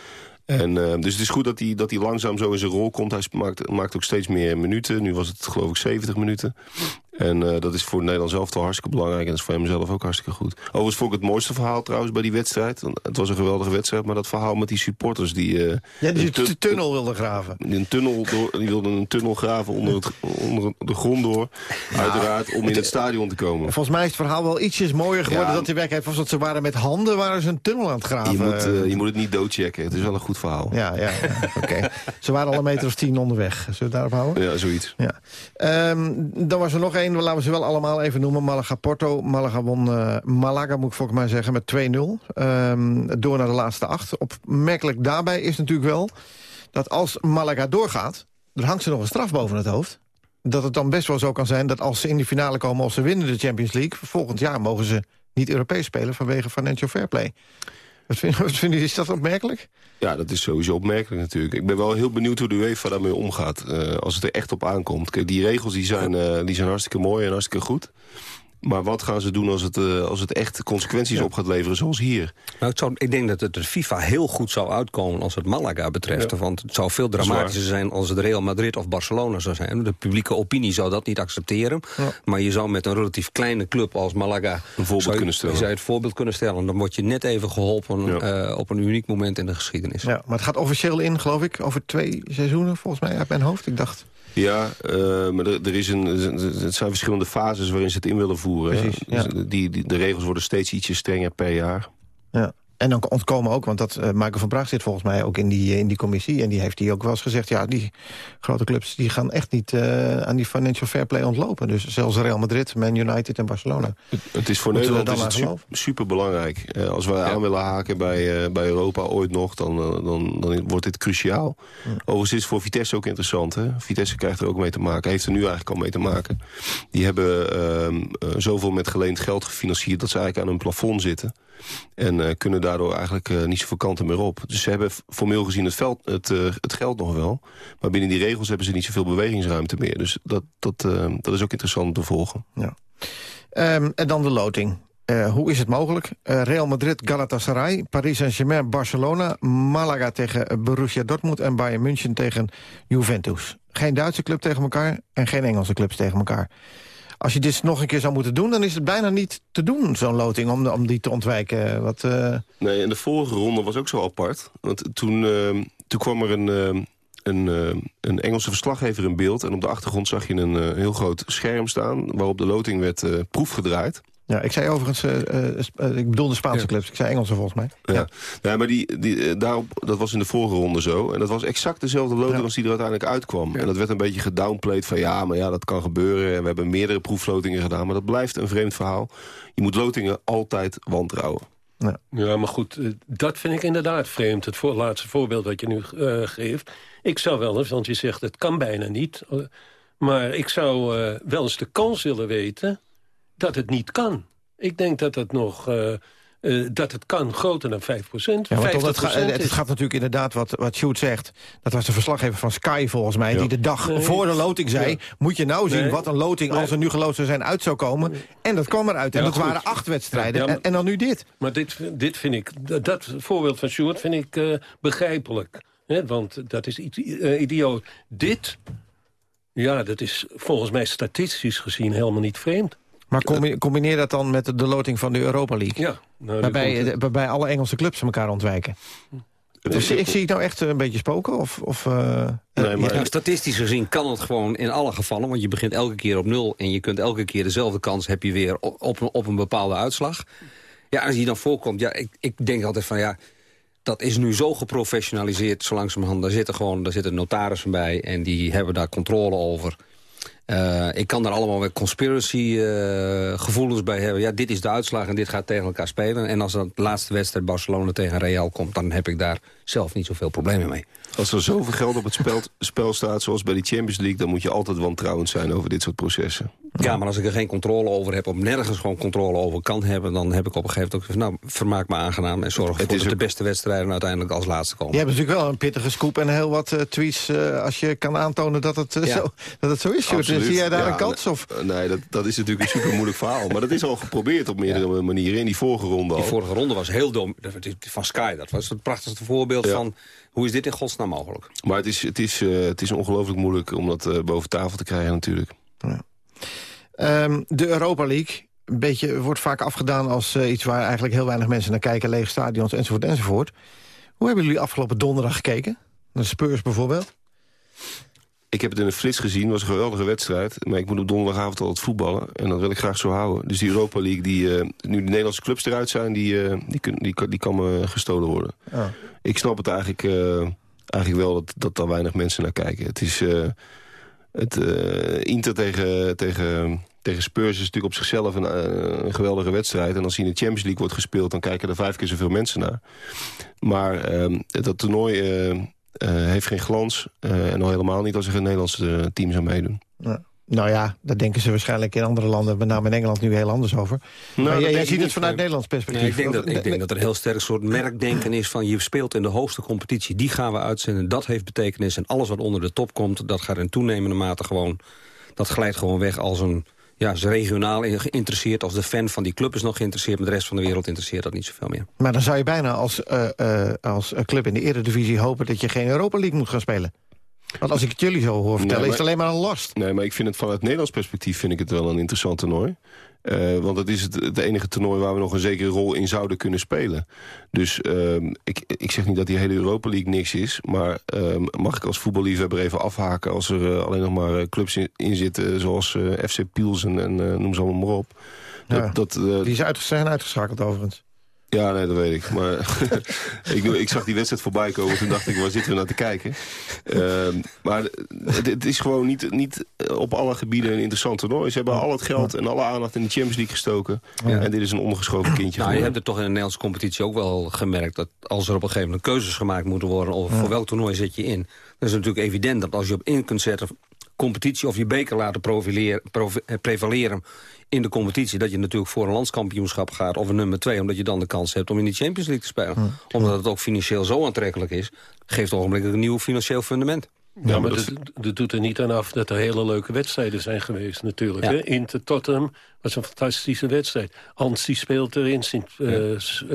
En, uh, dus het is goed dat hij, dat hij langzaam zo in zijn rol komt. Hij maakt, maakt ook steeds meer minuten. Nu was het geloof ik 70 minuten. En uh, dat is voor Nederland zelf toch hartstikke belangrijk. En dat is voor hem zelf ook hartstikke goed. Overigens vond ik het mooiste verhaal trouwens bij die wedstrijd. Het was een geweldige wedstrijd. Maar dat verhaal met die supporters die... Uh, ja, die een tunnel wilden graven. Die, een tunnel door, die wilden een tunnel graven onder, het, onder de grond door. Ja, uiteraard om in het stadion te komen. Volgens mij is het verhaal wel ietsjes mooier geworden. Ja, dat die werkelijkheid was dat ze waren met handen waren ze een tunnel aan het graven. Je moet, uh, je moet het niet doodchecken. Het is wel een goed verhaal. Ja, ja, oké. Okay. ze waren al een meter of tien onderweg. Zullen we het daarop houden? Ja, zoiets. Ja. Um, dan was er nog één. Laten we ze wel allemaal even noemen. Malaga-Porto. Malaga won uh, Malaga, moet ik volgens mij zeggen, met 2-0. Um, door naar de laatste acht. Opmerkelijk daarbij is natuurlijk wel... dat als Malaga doorgaat... er hangt ze nog een straf boven het hoofd. Dat het dan best wel zo kan zijn dat als ze in de finale komen... of ze winnen de Champions League... volgend jaar mogen ze niet Europees spelen vanwege financial fair play. Wat vinden wat vind, is dat opmerkelijk? Ja, dat is sowieso opmerkelijk natuurlijk. Ik ben wel heel benieuwd hoe de UEFA daarmee omgaat. Uh, als het er echt op aankomt. Die regels die zijn, uh, die zijn hartstikke mooi en hartstikke goed. Maar wat gaan ze doen als het, uh, als het echt consequenties ja. op gaat leveren, zoals hier? Nou, het zou, ik denk dat het de FIFA heel goed zou uitkomen als het Malaga betreft. Ja. Want het zou veel dramatischer zijn als het Real Madrid of Barcelona zou zijn. De publieke opinie zou dat niet accepteren. Ja. Maar je zou met een relatief kleine club als Malaga... Een voorbeeld zou, kunnen stellen. Je zou het voorbeeld kunnen stellen. Dan word je net even geholpen uh, op een uniek moment in de geschiedenis. Ja, maar het gaat officieel in, geloof ik, over twee seizoenen, volgens mij, uit mijn hoofd. Ik dacht... Ja, uh, maar er, er, is een, het zijn verschillende fases waarin ze het in willen voeren. Precies, ja. die, die, de regels worden steeds ietsje strenger per jaar. Ja. En dan ontkomen ook, want dat, uh, Michael van Praag zit volgens mij ook in die, in die commissie... en die heeft die ook wel eens gezegd... ja, die grote clubs die gaan echt niet uh, aan die financial fair play ontlopen. Dus zelfs Real Madrid, Man United en Barcelona. Het, het is voor Nederland is het super, super belangrijk. Uh, als we ja. aan willen haken bij, bij Europa ooit nog, dan, dan, dan wordt dit cruciaal. Ja. Overigens is het voor Vitesse ook interessant. Hè? Vitesse krijgt er ook mee te maken, heeft er nu eigenlijk al mee te maken. Die hebben ehm, zoveel met geleend geld gefinancierd... dat ze eigenlijk aan hun plafond zitten... En uh, kunnen daardoor eigenlijk uh, niet zoveel kanten meer op. Dus ze hebben formeel gezien het, veld, het, uh, het geld nog wel. Maar binnen die regels hebben ze niet zoveel bewegingsruimte meer. Dus dat, dat, dat is ook interessant om te volgen. Ja. Um, en dan de loting. hoe is het mogelijk? Real Madrid, Galatasaray, Paris Saint-Germain, Barcelona... Malaga tegen Borussia Dortmund en Bayern München tegen Juventus. Geen Duitse club tegen elkaar en geen Engelse clubs tegen elkaar. Als je dit nog een keer zou moeten doen... dan is het bijna niet te doen, zo'n loting, om, om die te ontwijken. Wat, uh... Nee, en de vorige ronde was ook zo apart. Want toen, uh, toen kwam er een, uh, een, een Engelse verslaggever in beeld... en op de achtergrond zag je een heel groot scherm staan... waarop de loting werd proefgedraaid. Ja, ik zei overigens, uh, uh, ik bedoel de Spaanse ja. clubs. Ik zei Engelse volgens mij. Ja, ja. ja maar die, die, daarop, dat was in de vorige ronde zo. En dat was exact dezelfde loting ja. als die er uiteindelijk uitkwam. En dat werd een beetje gedownplayed van ja, maar ja, dat kan gebeuren. En we hebben meerdere proeflotingen gedaan. Maar dat blijft een vreemd verhaal. Je moet lotingen altijd wantrouwen. Ja. ja, maar goed, dat vind ik inderdaad vreemd. Het voor, laatste voorbeeld dat je nu geeft. Ik zou wel eens, want je zegt het kan bijna niet. Maar ik zou wel eens de kans willen weten dat het niet kan. Ik denk dat het nog... Uh, uh, dat het kan groter dan 5 procent. Ja, het, ga, het, gaat natuurlijk inderdaad wat, wat Sjoerd zegt. Dat was de verslaggever van Sky volgens mij... Ja. die de dag nee. voor de loting zei... Ja. moet je nou zien nee. wat een loting als er nu geloot zou zijn uit zou komen. En dat kwam eruit. En dat goed. waren acht wedstrijden. Maar, en, dan nu dit. Maar dit, dit vind ik... Dat voorbeeld van Sjoerd vind ik uh, begrijpelijk. He, want dat is iets idioot. Dit... Ja, dat is volgens mij statistisch gezien helemaal niet vreemd. Maar combineer dat dan met de loting van de Europa League. Ja, nou, waarbij, waarbij alle Engelse clubs elkaar ontwijken. Dus ik zie het nou echt een beetje spoken? Of, of, uh, nee, maar... ja, statistisch gezien kan het gewoon in alle gevallen. Want je begint elke keer op nul. En je kunt elke keer dezelfde kans heb je weer op, op, op een bepaalde uitslag. Ja, als die dan voorkomt. Ja, ik, ik denk altijd van ja dat is nu zo geprofessionaliseerd, zo langzamerhand. Daar zitten gewoon daar zitten notarissen bij en die hebben daar controle over. Uh, ik kan daar allemaal weer conspiracy uh, gevoelens bij hebben. Ja, dit is de uitslag en dit gaat tegen elkaar spelen. En als dan de laatste wedstrijd Barcelona tegen Real komt... dan heb ik daar zelf niet zoveel problemen mee. Als er zoveel geld op het spel, spel staat, zoals bij de Champions League... dan moet je altijd wantrouwend zijn over dit soort processen. Ja, maar als ik er geen controle over heb... of nergens gewoon controle over kan hebben... dan heb ik op een gegeven moment ook nou, vermaak me aangenaam... en zorg ervoor dat ook... de beste wedstrijden uiteindelijk als laatste komen. Je hebt natuurlijk wel een pittige scoop en heel wat uh, tweets... Uh, als je kan aantonen dat het, uh, ja. zo, dat het zo is. Zie jij daar ja, een kans? Of? Nee, dat, dat is natuurlijk een super moeilijk verhaal. Maar dat is al geprobeerd op meerdere ja. manieren in die vorige ronde al. Die vorige ronde was heel dom. Van Sky, dat was het prachtigste voorbeeld van... hoe is dit in godsnaam mogelijk? Maar het is, het is, het is ongelooflijk moeilijk om dat boven tafel te krijgen natuurlijk. Ja. Um, de Europa League een beetje, wordt vaak afgedaan als uh, iets waar eigenlijk heel weinig mensen naar kijken. Lege stadions enzovoort enzovoort. Hoe hebben jullie afgelopen donderdag gekeken? Naar de Spurs bijvoorbeeld? Ik heb het in een flits gezien, het was een geweldige wedstrijd. Maar ik moet op donderdagavond al het voetballen. En dat wil ik graag zo houden. Dus die Europa League, die, uh, nu de Nederlandse clubs eruit zijn... die, uh, die, kun, die, die kan me gestolen worden. Oh. Ik snap het eigenlijk, eigenlijk wel dat, dat daar weinig mensen naar kijken. Het is... het Inter tegen, tegen tegen Spurs is natuurlijk op zichzelf een, uh, een, geweldige wedstrijd. En als hij in de Champions League wordt gespeeld... dan kijken er vijf keer zoveel mensen naar. Maar uh, dat toernooi uh, heeft geen glans. en al helemaal niet als er een Nederlandse team zou meedoen. Ja. Nou ja, dat denken ze waarschijnlijk in andere landen... met name in Engeland nu heel anders over. Nou, maar jij, jij ziet het vanuit Nederlands perspectief. Nee, ik denk, dat, ik denk dat er een heel sterk soort merkdenken is... van je speelt in de hoogste competitie, die gaan we uitzenden. Dat heeft betekenis en alles wat onder de top komt... dat gaat in toenemende mate gewoon... dat glijdt gewoon weg als een ja, is regionaal geïnteresseerd. Als de fan van die club is nog geïnteresseerd... maar de rest van de wereld interesseert dat niet zoveel meer. Maar dan zou je bijna als, uh, uh, als club in de Eredivisie hopen... dat je geen Europa League moet gaan spelen. Want als ik het jullie zo hoor vertellen, nee, maar, is het alleen maar een last. Nee, maar ik vind het vanuit Nederlands perspectief vind ik het wel een interessant toernooi. Uh, want het is het, het, enige toernooi waar we nog een zekere rol in zouden kunnen spelen. Dus uh, ik, ik zeg niet dat die hele Europa League niks is. Maar uh, mag ik als voetballiefhebber even afhaken... als er uh, alleen nog maar uh, clubs in, in zitten zoals FC Piels en, noem ze allemaal maar op. Dat, ja, dat, die is zijn uitgeschakeld overigens. Ja, nee, dat weet ik. Maar ik, ik, zag die wedstrijd voorbij komen. Toen dacht ik, waar zitten we naar te kijken? Uh, maar het, het, is gewoon niet, niet op alle gebieden een interessant toernooi. Ze hebben al het geld en alle aandacht in de Champions League gestoken. Ja. En dit is een ondergeschoven kindje. Nou, je hebt het toch in de Nederlandse competitie ook wel gemerkt... dat als er op een gegeven moment keuzes gemaakt moeten worden... of voor welk toernooi zet je in... dan is het natuurlijk evident dat als je op in kunt zetten competitie of je beker laten prevaleren in de competitie... dat je natuurlijk voor een landskampioenschap gaat of een nummer twee... omdat je dan de kans hebt om in die Champions League te spelen. Omdat het ook financieel zo aantrekkelijk is... geeft ogenblikkelijk een nieuw financieel fundament. Ja, maar dat, dat, doet er niet aan af dat er hele leuke wedstrijden zijn geweest natuurlijk. Ja. Inter Tottenham was een fantastische wedstrijd. Ansi speelt er in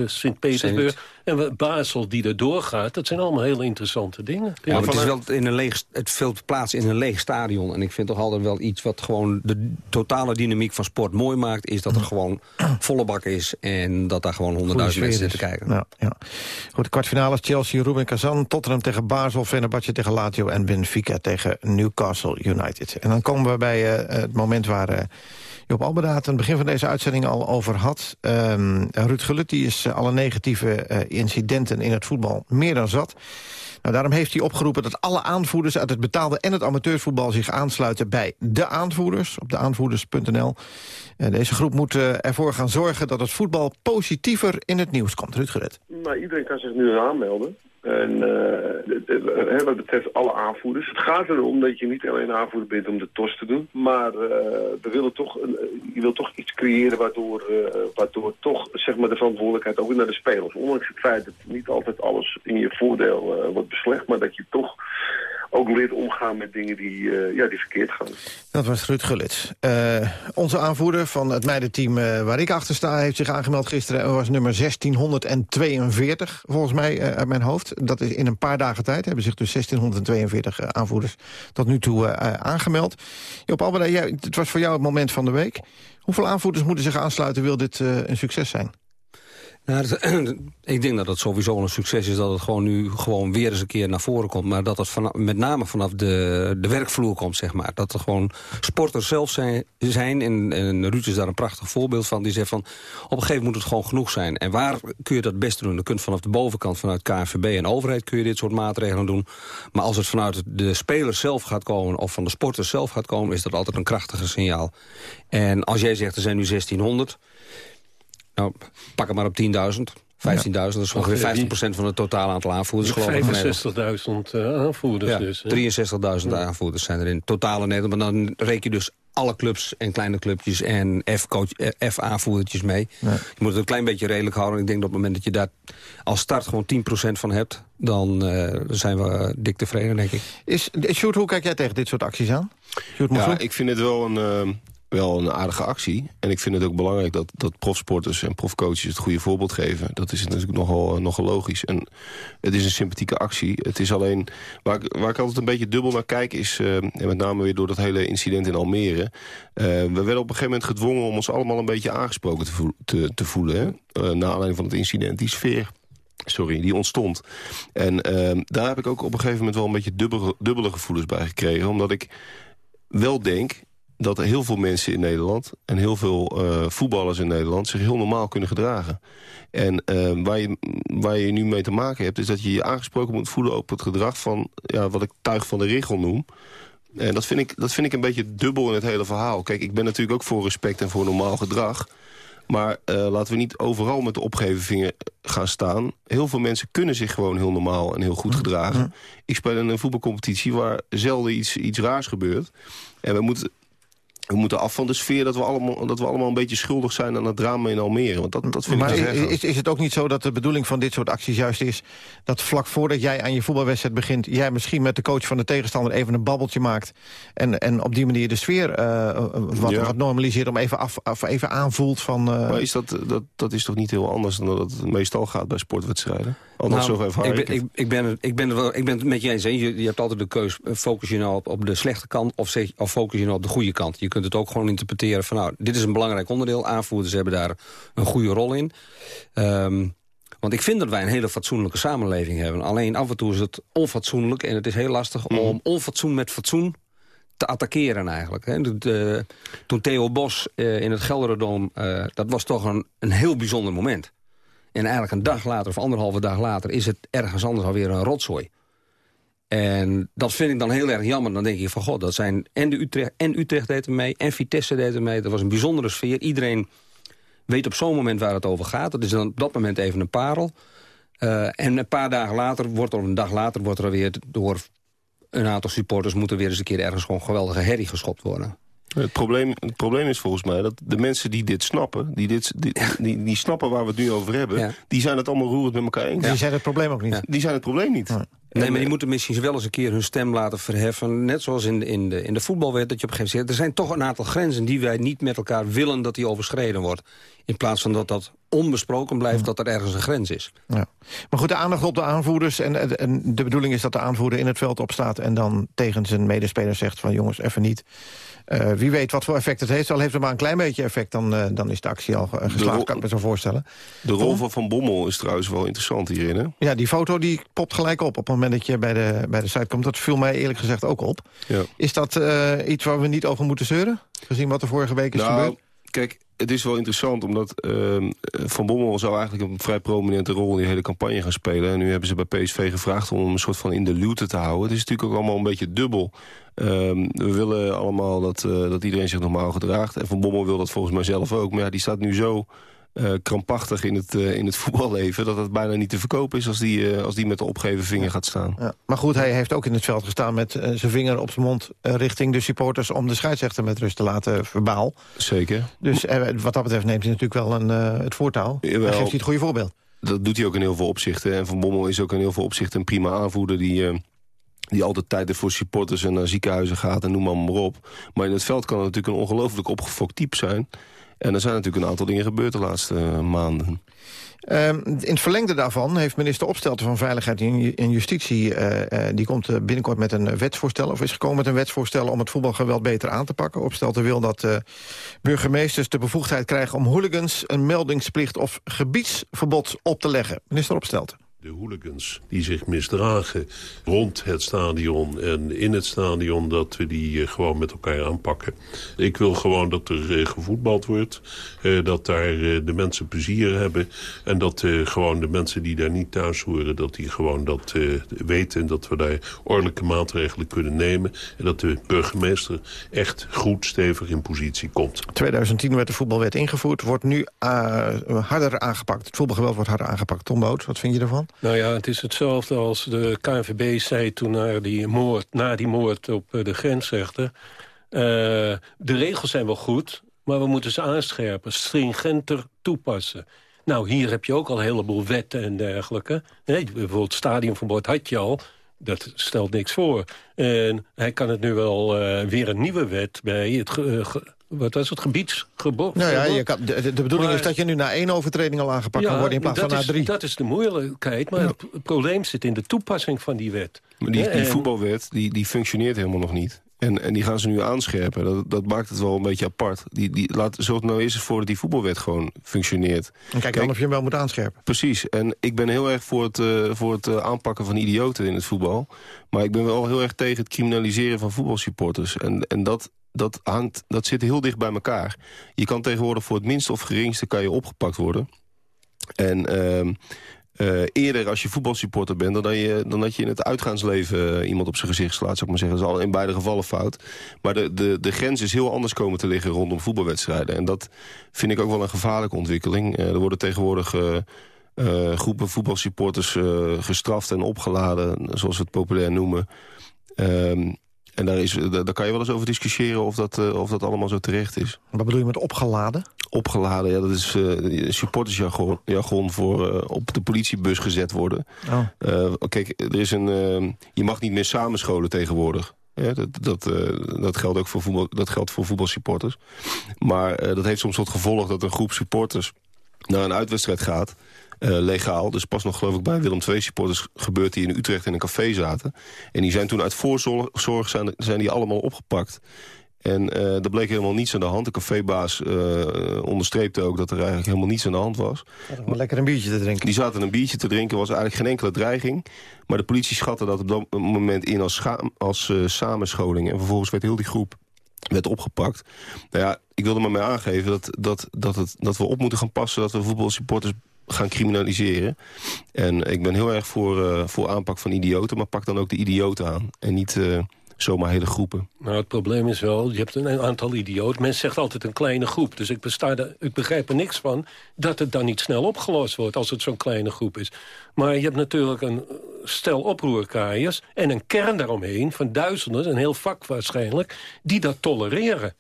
Sint-Petersburg. en Basel die er doorgaat, dat zijn allemaal hele interessante dingen. Ja, maar het, is wel in een leeg, het vult plaats in een leeg stadion. En ik vind toch altijd wel iets wat gewoon de totale dynamiek van sport mooi maakt... is dat er gewoon volle bak is en dat daar gewoon honderdduizend mensen zitten kijken. Ja, ja. Goed, de kwartfinales Chelsea, Ruben Kazan, Tottenham tegen Basel... Fenerbahce tegen Lazio en Benfica tegen Newcastle United. En dan komen we bij uh, het moment waar... Uh, Job Albeda aan het begin van deze uitzending al over had. Um, Ruud Gullit die is alle negatieve uh, incidenten in het voetbal meer dan zat. Nou, daarom heeft hij opgeroepen dat alle aanvoerders uit het betaalde en het amateurvoetbal zich aansluiten bij de aanvoerders op de aanvoerders.nl. Uh, deze groep moet ervoor gaan zorgen dat het voetbal positiever in het nieuws komt. Ruud Gullit. Nou, iedereen kan zich nu aanmelden. En uh, wat betreft alle aanvoerders. Het gaat erom dat je niet alleen aanvoerder bent om de tos te doen. Maar uh, we willen toch een, je wilt toch iets creëren waardoor, waardoor toch zeg maar, de verantwoordelijkheid ook naar de spelers. Ondanks het feit dat niet altijd alles in je voordeel wordt beslecht. Maar dat je toch ook leert omgaan met dingen die, uh, ja, die verkeerd gaan. Dat was Ruud Gullit. Uh, onze aanvoerder van het meidenteam uh, waar ik achter sta... heeft zich aangemeld gisteren en was nummer 1642, volgens mij uit mijn hoofd. Dat is in een paar dagen tijd. Hebben zich dus 1642 aanvoerders tot nu toe aangemeld. Joop jij, het was voor jou het moment van de week. Hoeveel aanvoerders moeten zich aansluiten? Wil dit een succes zijn? Nou, ik denk dat het sowieso een succes is dat het gewoon nu gewoon weer eens een keer naar voren komt. Maar dat het met name vanaf de, de werkvloer komt, zeg maar. Dat er gewoon sporters zelf zijn. zijn en, en Ruud is daar een prachtig voorbeeld van. Die zegt van, op een gegeven moment moet het gewoon genoeg zijn. En waar kun je dat best doen? Je kunt vanaf de bovenkant, vanuit KNVB en overheid... kun je dit soort maatregelen doen. Maar als het vanuit de spelers zelf gaat komen... of van de sporters zelf gaat komen, is dat altijd een krachtiger signaal. En als jij zegt, er zijn nu 1600... Nou, pak hem maar op 10.000. 15.000, dat is ongeveer 50% van het totale aantal aanvoerders. 65.000 uh, aanvoerders ja, dus. 63.000 aanvoerders zijn er in totale Nederland. Maar dan reken je dus alle clubs en kleine clubjes en F-aanvoerdertjes mee. Je moet het een klein beetje redelijk houden. Ik denk dat op het moment dat je daar als start gewoon 10% van hebt... dan uh, zijn we dik tevreden, denk ik. Is, Sjoerd, hoe kijk jij tegen dit soort acties aan? ja, ik vind het wel een... Uh wel een aardige actie. En ik vind het ook belangrijk dat, dat profsporters en profcoaches het goede voorbeeld geven. Dat is natuurlijk nogal, nogal logisch. En het is een sympathieke actie. Het is alleen, waar ik, waar ik altijd een beetje dubbel naar kijk is... Uh, en met name weer door dat hele incident in Almere... Uh, we werden op een gegeven moment gedwongen om ons allemaal een beetje aangesproken te, te, voelen. Hè? Uh, na aanleiding van het incident. Die sfeer sorry, die ontstond. En daar heb ik ook op een gegeven moment wel een beetje dubbele, dubbele gevoelens bij gekregen. Omdat ik wel denk, dat er heel veel mensen in Nederland... en heel veel uh, voetballers in Nederland zich heel normaal kunnen gedragen. En uh, waar, je, waar je nu mee te maken hebt... is dat je je aangesproken moet voelen op het gedrag van... Ja, wat ik tuig van de regel noem. En dat vind, ik, dat vind ik een beetje dubbel in het hele verhaal. Kijk, ik ben natuurlijk ook voor respect en voor normaal gedrag... Maar uh, laten we niet overal met de opgeven vinger gaan staan. Heel veel mensen kunnen zich gewoon heel normaal en heel goed gedragen. Ik speel in een voetbalcompetitie waar zelden iets, iets raars gebeurt. En we moeten we moeten af van de sfeer dat we, allemaal, dat we allemaal een beetje schuldig zijn aan het drama in Almere. Want dat, dat vind maar ik is, is, is het ook niet zo dat de bedoeling van dit soort acties juist is... dat vlak voordat jij aan je voetbalwedstrijd begint... jij misschien met de coach van de tegenstander even een babbeltje maakt... en, en op die manier de sfeer uh, wat, ja. wat, normaliseert... om even, af, af even aanvoelt van... Uh... Maar is dat, dat, dat is toch niet heel anders dan dat het meestal gaat bij sportwedstrijden? Nou, ik, ben, ik, ik, ben, ik, ben wel, ik ben het met je eens. Je, je hebt altijd de keus, focus je nou op, op de slechte kant... Of, zeg, of focus je nou op de goede kant. Je kunt het ook gewoon interpreteren van... nou, dit is een belangrijk onderdeel. Aanvoerders hebben daar een goede rol in. Um, want ik vind dat wij een hele fatsoenlijke samenleving hebben. Alleen af en toe is het onfatsoenlijk. En het is heel lastig mm. om onfatsoen met fatsoen te attackeren eigenlijk. Hè. De, toen Theo Bos uh, in het Gelderdoom... Uh, dat was toch een, een heel bijzonder moment. En eigenlijk een dag later of anderhalve dag later... is het ergens anders alweer een rotzooi. En dat vind ik dan heel erg jammer. Dan denk ik van, god, dat zijn en, de Utrecht, en Utrecht deed er mee... en Vitesse deed er mee. Dat was een bijzondere sfeer. Iedereen weet op zo'n moment waar het over gaat. Dat is dan op dat moment even een parel. Uh, en een paar dagen later, wordt er, of een dag later... wordt er weer door een aantal supporters... moet er weer eens een keer ergens gewoon geweldige herrie geschopt worden. Het probleem, het probleem is volgens mij dat de mensen die dit snappen... die, dit, die, die, die snappen waar we het nu over hebben... die zijn het allemaal roerend met elkaar eens. Die zijn het probleem ook niet. Die zijn het probleem niet. Nee, maar die moeten misschien wel eens een keer hun stem laten verheffen. Net zoals in de, in de, in de voetbalwet dat je op een gegeven moment zegt... er zijn toch een aantal grenzen die wij niet met elkaar willen dat die overschreden wordt. In plaats van dat dat onbesproken blijft dat er ergens een grens is. Ja. Maar goed, de aandacht op de aanvoerders. En, en de bedoeling is dat de aanvoerder in het veld opstaat... en dan tegen zijn medespelers zegt van jongens, even niet. Uh, wie weet wat voor effect het heeft. Al heeft het maar een klein beetje effect, dan, uh, dan is de actie al geslaagd, kan ik me zo voorstellen. De rol van Van Bommel is trouwens wel interessant hierin, hè? Ja, die foto die popt gelijk op op het moment dat je bij de, bij de site komt. Dat viel mij eerlijk gezegd ook op. Ja. Is dat uh, iets waar we niet over moeten zeuren? Gezien wat er vorige week is nou, gebeurd? Kijk, het is wel interessant, omdat uh, Van Bommel zou eigenlijk een vrij prominente rol in die hele campagne gaan spelen. En nu hebben ze bij PSV gevraagd om hem een soort van in de luwte te houden. Het is natuurlijk ook allemaal een beetje dubbel. Uh, we willen allemaal dat, uh, dat iedereen zich normaal gedraagt. En Van Bommel wil dat volgens mij zelf ook. Maar ja, die staat nu zo uh, krampachtig in het, uh, in het voetballeven... dat het bijna niet te verkopen is als die, uh, als die met de opgeven vinger gaat staan. Ja. Maar goed, hij heeft ook in het veld gestaan met zijn vinger op zijn mond... richting de supporters om de scheidsrechter met rust te laten verbaal. Zeker. Dus wat dat betreft neemt hij natuurlijk wel een, het voortouw. Jawel. geeft hij het goede voorbeeld. Dat doet hij ook in heel veel opzichten. En Van Bommel is ook in heel veel opzichten een prima aanvoerder... die die altijd tijd voor supporters en naar ziekenhuizen gaat en noem maar, maar op. Maar in het veld kan het natuurlijk een ongelooflijk opgefokt type zijn. En er zijn natuurlijk een aantal dingen gebeurd de laatste uh, maanden. Um, in het verlengde daarvan heeft minister Opstelten van Veiligheid en Justitie... Uh, uh, die komt binnenkort met een wetsvoorstel, of is gekomen met een wetsvoorstel... om het voetbalgeweld beter aan te pakken. Opstelten wil dat burgemeesters de bevoegdheid krijgen... om hooligans een meldingsplicht of gebiedsverbod op te leggen. Minister Opstelten de hooligans die zich misdragen rond het stadion en in het stadion... dat we die uh, gewoon met elkaar aanpakken. Ik wil gewoon dat er uh, gevoetbald wordt, uh, dat daar de mensen plezier hebben... en dat gewoon de mensen die daar niet thuis horen, dat die gewoon dat weten... en dat we daar ordelijke maatregelen kunnen nemen... en dat de burgemeester echt goed stevig in positie komt. 2010 werd de voetbalwet ingevoerd, wordt nu harder aangepakt. Het voetbalgeweld wordt harder aangepakt. Tom Boot, wat vind je ervan? Nou ja, het is hetzelfde als de KNVB zei toen na die moord, na die moord op eh, de grensrechter. Uh, de regels zijn wel goed, maar we moeten ze aanscherpen, stringenter toepassen. Nou, hier heb je ook al een heleboel wetten en dergelijke. Nee, bijvoorbeeld stadionverbod had je al. Dat stelt niks voor. En hij kan het nu wel uh, weer een nieuwe wet bij het wat was het, gebiedsgebod? Nou ja, je kan, de, de bedoeling maar, is dat je nu na één overtreding al aangepakt ja, kan worden in plaats van na drie. Dat is de moeilijkheid, maar ja. het probleem zit in de toepassing van die wet. Maar die, die voetbalwet, die, die functioneert helemaal nog niet. En, en die gaan ze nu aanscherpen. Dat, dat maakt het wel een beetje apart. Die, die, laat, zorg nou eens voor dat die voetbalwet gewoon functioneert. En kijk dan of je hem wel moet aanscherpen. Precies. En ik ben heel erg voor het, uh, voor het uh, aanpakken van idioten in het voetbal. Maar ik ben wel heel erg tegen het criminaliseren van voetbalsupporters. En, en dat, dat, hangt, dat zit heel dicht bij elkaar. Je kan tegenwoordig voor het minste of geringste kan je opgepakt worden. En... Uh, uh, eerder als je voetbalsupporter bent... Dan dat, je, dan dat je in het uitgaansleven uh, iemand op zijn gezicht slaat, zou ik maar zeggen. Dat is al in beide gevallen fout. Maar de, de, de grens is heel anders komen te liggen rondom voetbalwedstrijden. En dat vind ik ook wel een gevaarlijke ontwikkeling. Uh, er worden tegenwoordig groepen voetbalsupporters gestraft en opgeladen... zoals we het populair noemen... Um, en daar, is, daar kan je wel eens over discussiëren of dat, uh, of dat allemaal zo terecht is. Wat bedoel je met opgeladen? Opgeladen, ja, dat is uh, supportersjargon jargon voor uh, op de politiebus gezet worden. Oh. kijk, er is een, je mag niet meer samenscholen tegenwoordig. Ja, dat, dat, dat, geldt ook voor, voetbal, dat geldt voor voetbalsupporters. Maar dat heeft soms tot gevolg dat een groep supporters naar een uitwedstrijd gaat... Uh, legaal. Dus pas nog geloof ik bij Willem II supporters gebeurd die in Utrecht in een café zaten. En die zijn toen uit voorzorg zijn, zijn die allemaal opgepakt. En uh, er bleek helemaal niets aan de hand. De cafébaas uh, onderstreepte ook dat er eigenlijk helemaal niets aan de hand was. Ja, lekker een biertje te drinken. Die zaten een biertje te drinken, was eigenlijk geen enkele dreiging. Maar de politie schatte dat op dat moment in als, als uh, samenscholing. En vervolgens werd heel die groep werd opgepakt. Nou ja, ik wilde maar mee aangeven dat, dat, dat, het, dat we op moeten gaan passen... dat we voetbalsupporters gaan criminaliseren. En ik ben heel erg voor, eh, voor aanpak van idioten... maar pak dan ook de idioten aan. En niet uh, zomaar hele groepen. Nou, het probleem is wel, je hebt een aantal idioten. Men zegt altijd een kleine groep. Dus ik, er, ik begrijp er niks van dat het dan niet snel opgelost wordt... als het zo'n kleine groep is. Maar je hebt natuurlijk een stel oproerkaaiers... en een kern daaromheen van duizenden, een heel vak waarschijnlijk... die dat tolereren.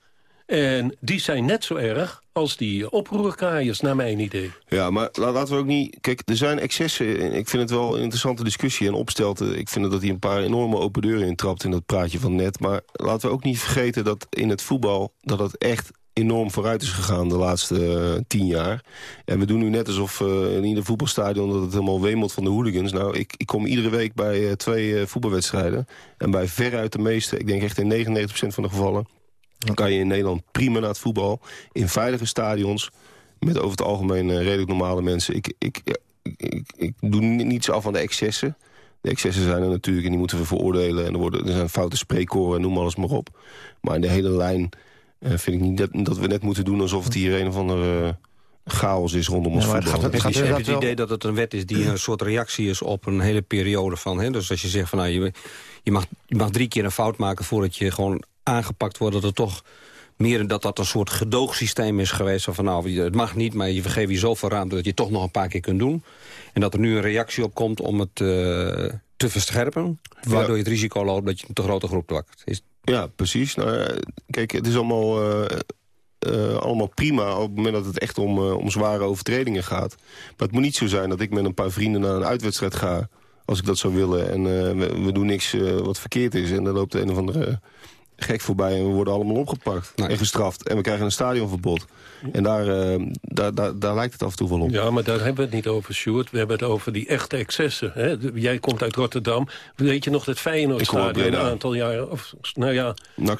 En die zijn net zo erg als die oproerkaaiers, naar mijn idee. Ja, maar laten we ook niet... Kijk, er zijn excessen. Ik vind het wel een interessante discussie. En opstelte, ik vind dat hij een paar enorme open deuren intrapt... in dat praatje van net. Maar laten we ook niet vergeten dat in het voetbal... dat het echt enorm vooruit is gegaan de laatste uh, tien jaar. En we doen nu net alsof uh, in ieder voetbalstadion... dat het helemaal wemelt van de hooligans. Nou, ik, ik kom iedere week bij uh, twee voetbalwedstrijden. En bij veruit de meeste, ik denk echt in 99% van de gevallen dan kan je in Nederland prima naar het voetbal. In veilige stadions. Met over het algemeen uh, redelijk normale mensen. Ik, ik, ik, ik, doe niets af aan de excessen. De excessen zijn er natuurlijk en die moeten we veroordelen. En er, worden, er zijn foute spreekkoren, noem alles maar op. Maar in de hele lijn uh, vind ik niet dat, dat, we net moeten doen... alsof het hier een of andere... Uh, chaos is rondom ons ja, voetbal. Gaat, het, gaat, heb je het idee dat het een wet is die een soort reactie is op een hele periode van... Hè? Dus als je zegt van nou, je, je, mag, je mag drie keer een fout maken voordat je gewoon aangepakt wordt... dat er toch meer dat dat een soort gedoogsysteem is geweest... van nou, het mag niet, maar je vergeeft je zoveel ruimte... dat je het toch nog een paar keer kunt doen. En dat er nu een reactie op komt om het uh, te verscherpen... waardoor je het risico loopt dat je een te grote groep plakt. Is... Ja, precies. Nou, kijk, het is allemaal... Uh... Uh, allemaal prima op het moment dat het echt om, uh, om zware overtredingen gaat. Maar het moet niet zo zijn dat ik met een paar vrienden naar een uitwedstrijd ga... als ik dat zou willen en uh, we, we, doen niks wat verkeerd is... en dan loopt een of andere gek voorbij en we worden allemaal opgepakt en gestraft. En we krijgen een stadionverbod. En daar, uh, daar, daar, daar, lijkt het af en toe wel op. Ja, maar daar hebben we het niet over, Sjoerd. We hebben het over die echte excessen. Hè? Jij komt uit Rotterdam. Weet je nog dat Feyenoordstadion een aantal jaren... Of, nou ja,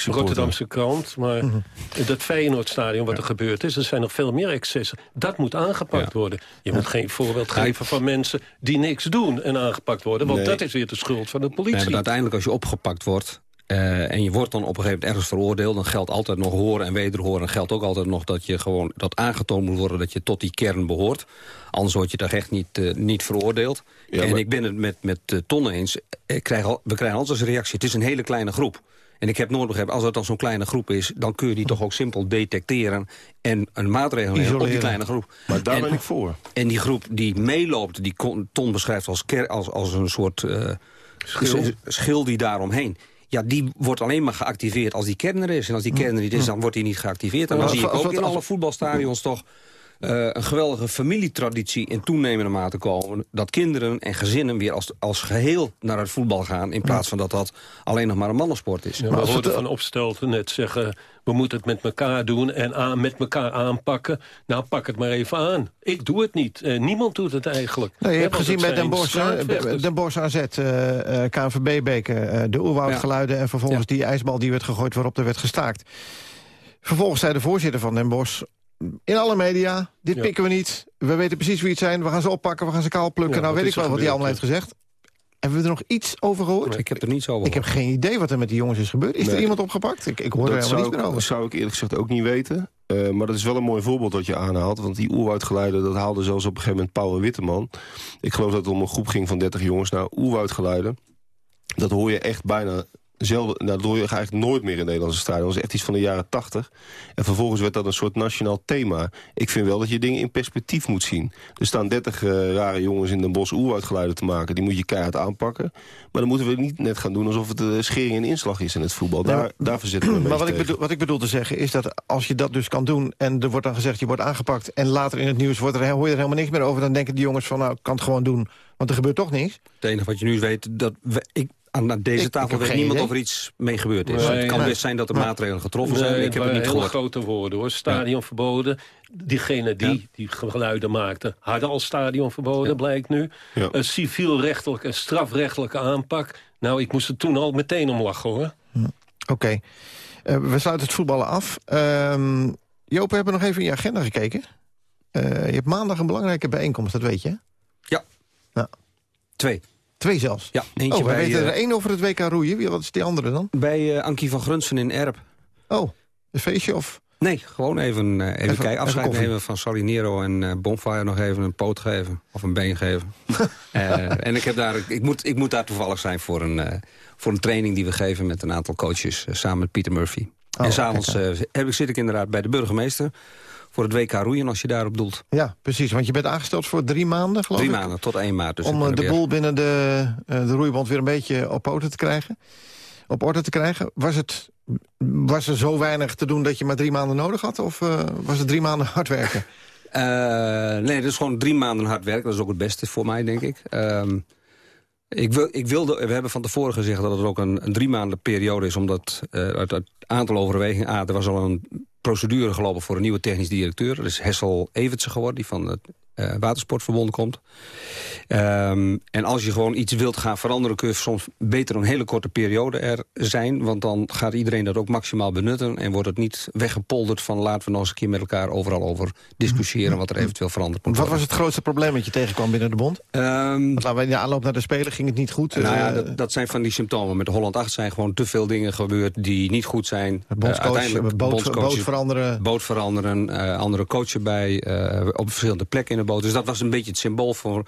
Rotterdamse krant. Maar mm dat Feyenoordstadion, wat er gebeurd is... er zijn nog veel meer excessen. Dat moet aangepakt worden. Je moet geen voorbeeld geven van mensen die niks doen... en aangepakt worden. Want dat is weer de schuld van de politie. Nee, maar uiteindelijk als je opgepakt wordt uh, en je wordt dan op een gegeven moment ergens veroordeeld... dan geldt altijd nog horen en wederhoren. En geldt ook altijd nog dat je gewoon dat aangetoond moet worden... dat je tot die kern behoort. Anders word je daar echt niet, uh, niet veroordeeld. Ja, en ik ben het met, met uh, Ton eens. Ik krijg al, we krijgen altijd als reactie... het is een hele kleine groep. En ik heb nooit begrepen, als het dan zo'n kleine groep is... dan kun je die toch ook simpel detecteren... en een maatregel nemen op die kleine groep. Maar daar ben ik voor. En die groep die meeloopt, die Ton beschrijft als, als, als een soort... schil. schil die daaromheen ja, die wordt alleen maar geactiveerd als die kern er is. En als die kern er niet is, dan wordt die niet geactiveerd. En dan zie ik ook in alle voetbalstadions toch... Uh, een geweldige familietraditie in toenemende mate komen... dat kinderen en gezinnen weer als, als geheel naar het voetbal gaan... in plaats van dat dat alleen nog maar een mannensport is. Ja, we hoorden van Opstelten net zeggen... we moeten het met elkaar doen en aan, met elkaar aanpakken. Nou, pak het maar even aan. Ik doe het niet. Uh, niemand doet het eigenlijk. Nee, je hebt gezien bij Den Bosch, Den Bosch AZ, uh, uh, KNVB-beker... de oerwoudgeluiden ja. en vervolgens ja. die ijsbal die werd gegooid... waarop er werd gestaakt. Vervolgens zei de voorzitter van Den Bosch in alle media, dit pikken we niet. We weten precies wie het zijn, we gaan ze oppakken, we gaan ze kaal plukken. nou weet ik wel wat hij allemaal heeft gezegd. Hebben we er nog iets over gehoord? ik heb er niets over Ik heb geen idee wat er met die jongens is gebeurd. Is er iemand opgepakt? Ik, ik hoor er helemaal niet meer over. Dat zou ik eerlijk gezegd ook niet weten. Uh, maar dat is wel een mooi voorbeeld dat je aanhaalt. Want die oerwoudgeluiden, dat haalde zelfs op een gegeven moment Paul Witteman. Ik geloof dat het om een groep ging van 30 jongens. Nou, oerwoudgeluiden, dat hoor je echt bijna zelden, nou, dat hoor je eigenlijk nooit meer in Nederlandse stadion. Dat is echt iets van de jaren tachtig. En vervolgens werd dat een soort nationaal thema. Ik vind wel dat je dingen in perspectief moet zien. Er staan 30 uh, rare jongens in Den Bosch oerwoudgeluiden te maken. Die moet je keihard aanpakken. Maar dan moeten we niet net gaan doen alsof het de schering en inslag is in het voetbal. Daar, daar verzetten we Maar wat ik, bedoel, wat ik bedoel te zeggen is dat als je dat dus kan doen... en er wordt dan gezegd je wordt aangepakt... en later in het nieuws wordt er, hoor je er helemaal niks meer over... dan denken die jongens van nou, ik kan het gewoon doen. Want er gebeurt toch niks. Het enige wat je nu weet, dat we, ik, aan deze tafel weet niemand of er iets mee gebeurd is. het kan best zijn dat er maatregelen getroffen zijn. ik heb het niet gehoord. grote woorden hoor. Stadion verboden. Diegene die die geluiden maakte, hadden al stadion verboden, blijkt nu. Een civielrechtelijke en strafrechtelijke aanpak. Nou, ik moest er toen al meteen om lachen hoor. Oké. Okay. Uh, we sluiten het voetballen af. Uh, Joop, we hebben nog even in je agenda gekeken. Uh, je hebt maandag een belangrijke bijeenkomst, dat weet je Ja. Nou. Twee. Twee zelfs? Ja, eentje oh, we bij, weten er één over het WK roeien. Wat is die andere dan? Bij uh, Ankie van Grunsen in Erp. Oh, een feestje of... Nee, gewoon even, uh, even, even kijken. Afscheid even nemen van Salinero en uh, Bonfire nog even een poot geven. Of een been geven. uh, en ik, heb daar, ik, moet, ik moet daar toevallig zijn voor een, voor een training die we geven met een aantal coaches. samen met Pieter Murphy. Oh, en s'avonds heb ik, zit ik inderdaad bij de burgemeester voor het WK roeien, als je daarop doelt. Ja, precies. Want je bent aangesteld voor drie maanden, geloof drie ik? maanden, tot één maart. Dus Om de boel binnen de, de roeibond weer een beetje op poten te krijgen. Op orde te krijgen. Was, het, was er zo weinig te doen dat je maar drie maanden nodig had? Of uh, was het drie maanden hard werken? Uh, nee, dat is gewoon drie maanden hard werken. Dat is ook het beste voor mij, denk ik. Uh, ik, wil, ik wilde, we hebben van tevoren gezegd dat het ook een, een drie maanden periode is... omdat uh, uit het aantal overwegingen... Ah, er was al een procedure gelopen voor een nieuwe technisch directeur. Dat is Hessel Evertsen geworden, die van het uh, Watersportverbond komt. Um, en als je gewoon iets wilt gaan veranderen... kun je soms beter een hele korte periode er zijn. Want dan gaat iedereen dat ook maximaal benutten... en wordt het niet weggepolderd van... laten we nog eens een keer met elkaar overal over discussiëren... wat er eventueel veranderd moet Wat was het grootste probleem dat je tegenkwam binnen de bond? Um, laten we in de aanloop naar de Spelen ging het niet goed. Nou ja, uh, dat, dat, zijn van die symptomen. Met de Holland 8 zijn gewoon te veel dingen gebeurd... die niet goed zijn. Bondscoach, uh, boot, boot veranderen. Boot veranderen, uh, andere coach erbij... uh, op verschillende plekken in Dus dat was een beetje het symbool voor,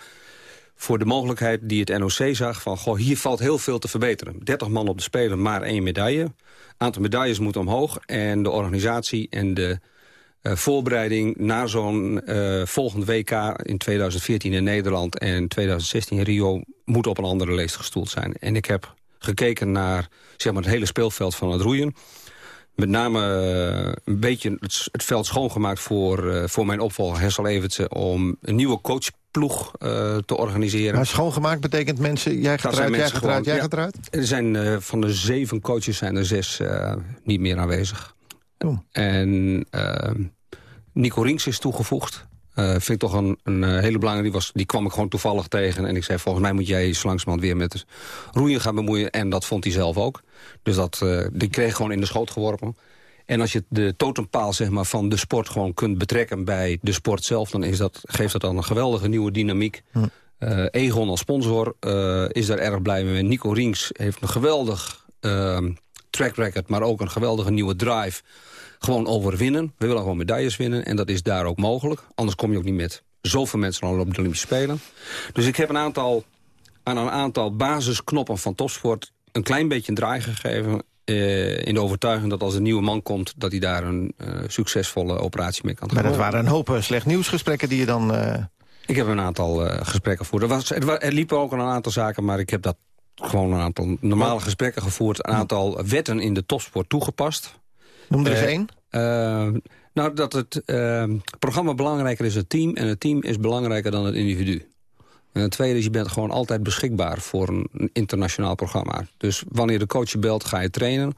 voor de mogelijkheid die het NOC zag... van goh, hier valt heel veel te verbeteren. 30 man op de Spelen, maar één medaille. aantal medailles moet omhoog. En de organisatie en de uh, voorbereiding naar zo'n uh, volgend WK in 2014 in Nederland... en 2016 in Rio moet op een andere leest gestoeld zijn. En ik heb gekeken naar zeg maar, het hele speelveld van het roeien met name uh, een beetje het, het, veld schoongemaakt voor, uh, voor mijn opvolger Hessel Evertsen... om een nieuwe coachploeg uh, te organiseren. Maar schoongemaakt betekent mensen, jij gaat eruit, jij gaat eruit, jij ja, gaat eruit? Er zijn van de zeven coaches zijn er zes niet meer aanwezig. Oh. En Nico Rings is toegevoegd. Uh, vind ik toch een, een uh, hele belangrijke. Die, was, die kwam ik gewoon toevallig tegen. En ik zei, volgens mij moet jij je langzamerhand weer met roeien gaan bemoeien. En dat vond hij zelf ook. Dus dat, uh, die kreeg gewoon in de schoot geworpen. En als je de totempaal zeg maar, van de sport gewoon kunt betrekken bij de sport zelf... dan is dat, geeft dat dan een geweldige nieuwe dynamiek. Hm. Egon als sponsor is daar erg blij mee. Nico Rings heeft een geweldig track record... maar ook een geweldige nieuwe drive gewoon overwinnen. We willen gewoon medailles winnen en dat is daar ook mogelijk. Anders kom je ook niet met zoveel mensen al op de Olympische Spelen. Dus ik heb een aantal, aan een aantal basisknoppen van topsport... een klein beetje een draai gegeven... Uh, in de overtuiging dat als een nieuwe man komt... dat hij daar een uh, succesvolle operatie mee kan gaan. Maar dat waren een hoop uh, slecht nieuwsgesprekken die je dan... Ik heb een aantal gesprekken gevoerd. Er, was, er, er liepen ook een aantal zaken, maar ik heb dat gewoon een aantal normale gesprekken gevoerd. Een aantal wetten in de topsport toegepast. Noem er eens één. Uh, nou, dat het uh, programma belangrijker is dan het team... en het team is belangrijker dan het individu. En het tweede is, je bent gewoon altijd beschikbaar voor een, een internationaal programma. Dus wanneer de coach je belt, ga je trainen.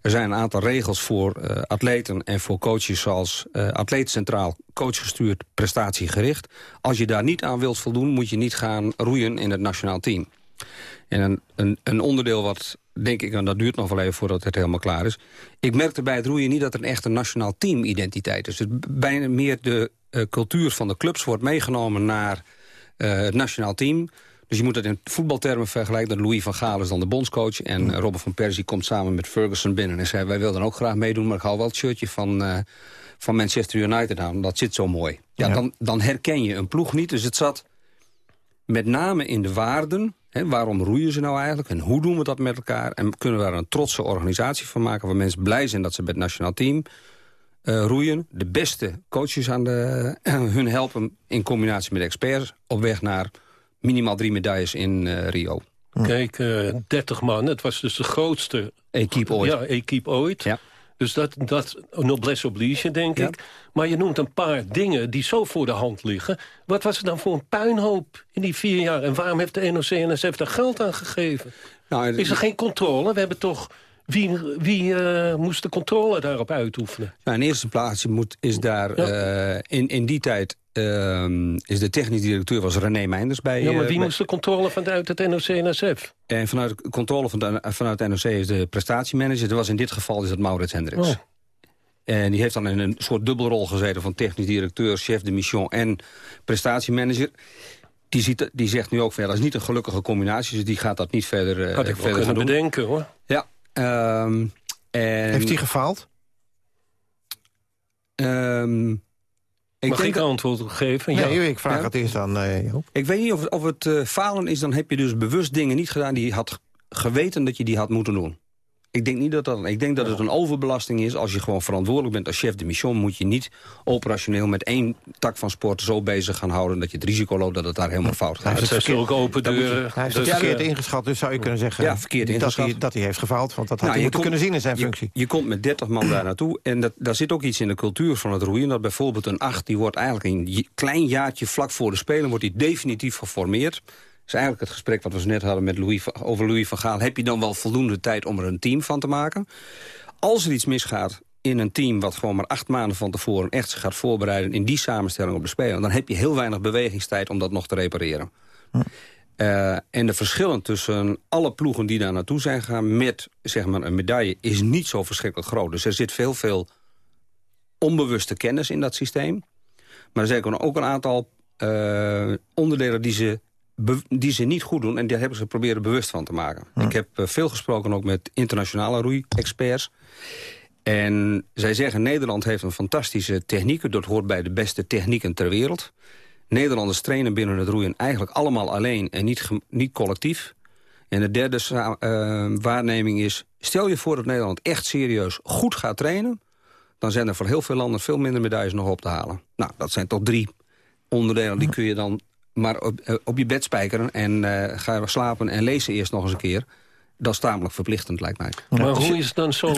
Er zijn een aantal regels voor uh, atleten en voor coaches... zoals uh, atleet centraal, coachgestuurd, prestatiegericht. Als je daar niet aan wilt voldoen, moet je niet gaan roeien in het nationaal team. En een, een, een onderdeel wat denk ik, en dat duurt nog wel even voordat het helemaal klaar is. Ik merkte bij het roeien niet dat er een echte nationaal teamidentiteit is. Dus bijna meer de uh, cultuur van de clubs wordt meegenomen naar uh, het nationaal team. Dus je moet het in voetbaltermen vergelijken. Dat Louis van Gaal is dan de bondscoach. En Robert van Persie komt samen met Ferguson binnen. En zei, wij wilden ook graag meedoen, maar ik hou wel het shirtje van, uh, van Manchester United aan. Dat zit zo mooi. Ja, ja. Dan, dan herken je een ploeg niet. Dus het zat met name in de waarden He, waarom roeien ze nou eigenlijk en hoe doen we dat met elkaar? En kunnen we daar een trotse organisatie van maken... waar mensen blij zijn dat ze bij het nationaal team uh, roeien. De beste coaches aan de, uh, hun helpen in combinatie met experts... op weg naar minimaal drie medailles in uh, Rio. Kijk, 30 man, het was dus de grootste... Equipe ooit. Ja, equipe ooit. Ja. Dus dat, dat noblesse oblige, denk ja. ik. Maar je noemt een paar dingen die zo voor de hand liggen. Wat was er dan voor een puinhoop in die vier jaar? En waarom heeft de NOC-NSF daar geld aan gegeven? Nou, Is er geen controle? We hebben toch... Wie, wie uh, moest de controle daarop uitoefenen? Nou, in eerste plaats moet, is daar ja. uh, in, in die tijd... Uh, is de technisch directeur was René Meinders bij... Ja, maar wie bij, moest de controle vanuit het NOC-NSF? En vanuit de controle van de, vanuit het NOC is de prestatiemanager. Dat was in dit geval is het Maurits Hendricks. Oh. En die heeft dan in een soort dubbelrol gezeten... van technisch directeur, chef de mission en prestatiemanager. Die, ziet, die zegt nu ook, van, ja, dat is niet een gelukkige combinatie... dus die gaat dat niet verder, Had ik verder wel kunnen doen. bedenken, hoor. Ja. Um, en... Heeft hij gefaald? Ehm, ik Mag denk ik antwoord op geven? Ja. Nee, ik vraag Ja. het eerst aan eh, Joop. Ik weet niet of, of het eh, falen is, dan heb je dus bewust dingen niet gedaan... die je had geweten dat je die had moeten doen. Ik denk niet dat dat... Ik denk dat het een overbelasting is. Als je gewoon verantwoordelijk bent als chef de mission... moet je niet operationeel met één tak van sport zo bezig gaan houden... dat je het risico loopt dat het daar helemaal fout gaat. het zijn zulke open deuren. Hij heeft Dus, het verkeerd eh, ingeschat, dus zou je kunnen zeggen... Ja, verkeerd dat ingeschat. hij, dat hij heeft gefaald, want dat had Nou, hij je moeten komt- kunnen zien in zijn je- functie. Je, komt met 30 man daar naartoe en dat, daar zit ook iets in de cultuur van het roeien. Dat bijvoorbeeld een 8, die wordt eigenlijk een klein jaartje vlak voor de Spelen... wordt die definitief geformeerd. Is eigenlijk het gesprek wat we net hadden met Louis, over Louis van Gaal. Heb je dan wel voldoende tijd om er een team van te maken? Als er iets misgaat in een team wat gewoon maar acht maanden van tevoren... echt zich gaat voorbereiden in die samenstelling op de Spelen... dan heb je heel weinig bewegingstijd om dat nog te repareren. Eh, en de verschillen tussen alle ploegen die daar naartoe zijn gegaan... met zeg maar, een medaille is niet zo verschrikkelijk groot. Dus er zit veel, veel onbewuste kennis in dat systeem. Maar er zijn ook een aantal eh, onderdelen die ze, die ze niet goed doen... en daar hebben ze proberen bewust van te maken. Ik heb eh, veel gesproken ook met internationale roei-experts... En zij zeggen, Nederland heeft een fantastische techniek. Dat hoort bij de beste technieken ter wereld. Nederlanders trainen binnen het roeien eigenlijk allemaal alleen en niet, niet collectief. En de derde eh, waarneming is... stel je voor dat Nederland echt serieus goed gaat trainen... dan zijn er voor heel veel landen veel minder medailles nog op te halen. Nou, dat zijn toch drie onderdelen. Die kun je dan maar op, eh, op je bed spijkeren... en eh ga slapen en lezen eerst nog eens een keer. Dat is tamelijk verplichtend, lijkt mij. Maar hoe is het dan zo...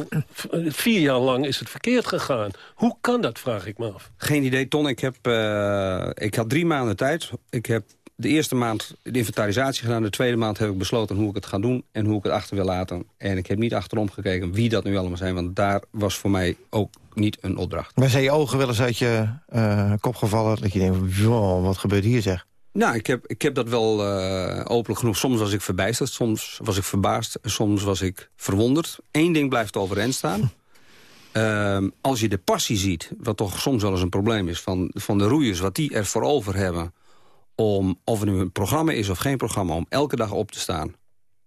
Vier jaar lang is het verkeerd gegaan. Hoe kan dat, vraag ik me af. Geen idee, Ton. Ik, heb, eh, ik had drie maanden tijd. Ik heb de eerste maand de inventarisatie gedaan. De tweede maand heb ik besloten hoe ik het ga doen en hoe ik het achter wil laten. En ik heb niet achterom gekeken wie dat nu allemaal zijn. Want daar was voor mij ook niet een opdracht. Maar zijn je ogen wel eens uit je eh, kop gevallen... dat je denkt, wow, wat gebeurt hier zeg? Nou, ik heb, ik heb dat wel eh openlijk genoeg. Soms was ik verbijsterd, soms was ik verbaasd... en soms was ik verwonderd. Eén ding blijft overeind staan. Ehm, als je de passie ziet, wat toch soms wel eens een probleem is... van, van de roeiers, wat die er voor over hebben... om, of het nu een programma is of geen programma... om elke dag op te staan.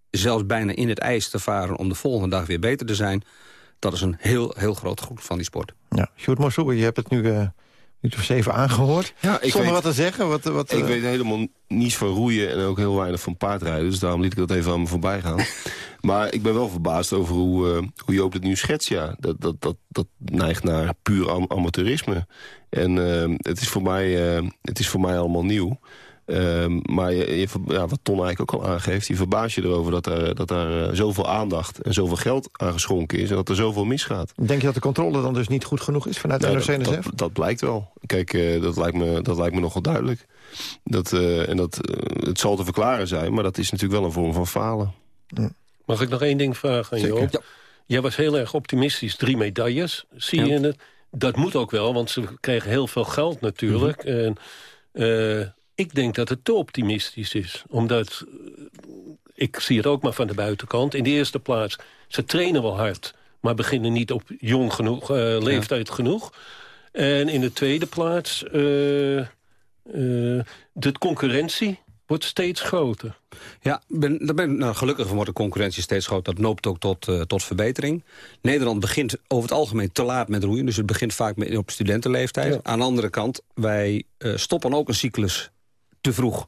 Zelfs bijna in het ijs te varen om de volgende dag weer beter te zijn... dat is een heel, heel groot goed van die sport. Ja, Sjoerd Morsel, je hebt het nu... eh nu of zeven aangehoord. Ja, ik Zonder weet- wat te zeggen. Wat, wat, Ik eh, weet helemaal niets van roeien en ook heel weinig van paardrijden. Dus daarom liet ik dat even aan me voorbij gaan. maar ik ben wel verbaasd over hoe, eh, hoe Joop het nu schetst. Ja. Dat, dat, dat, dat neigt naar puur am- amateurisme. En eh, het, is voor mij, het is voor mij allemaal nieuw. Ehm, maar je, je ja, wat Ton eigenlijk ook al aangeeft... je verbaast je erover dat er, dat er eh, zoveel aandacht en zoveel geld aan geschonken is... en dat er zoveel misgaat. Denk je dat de controle dan dus niet goed genoeg is vanuit de Ja, NOC-NSF? dat, dat, dat blijkt wel. Kijk, eh, dat, lijkt me, dat lijkt me nogal duidelijk. Dat, eh, en dat, het zal te verklaren zijn, maar dat is natuurlijk wel een vorm van falen. Mag ik nog één ding vragen aan. Joop? Jij was heel erg optimistisch. Drie medailles, zie je Ja. in het. Dat moet ook wel, want ze kregen heel veel geld natuurlijk. Mhm. En, eh, ik denk dat het te optimistisch is. Omdat, eh, ik zie het ook maar van de buitenkant. In de eerste plaats, ze trainen wel hard... maar beginnen niet op jong genoeg, eh, leeftijd genoeg. En in de tweede plaats, eh, de concurrentie wordt steeds groter. Ja, ben, daar ben, nou, gelukkig wordt de concurrentie steeds groter. Dat loopt ook tot, tot verbetering. Nederland begint over het algemeen te laat met roeien. Dus het begint vaak met, op studentenleeftijd. Aan de andere kant, wij stoppen ook een cyclus te vroeg.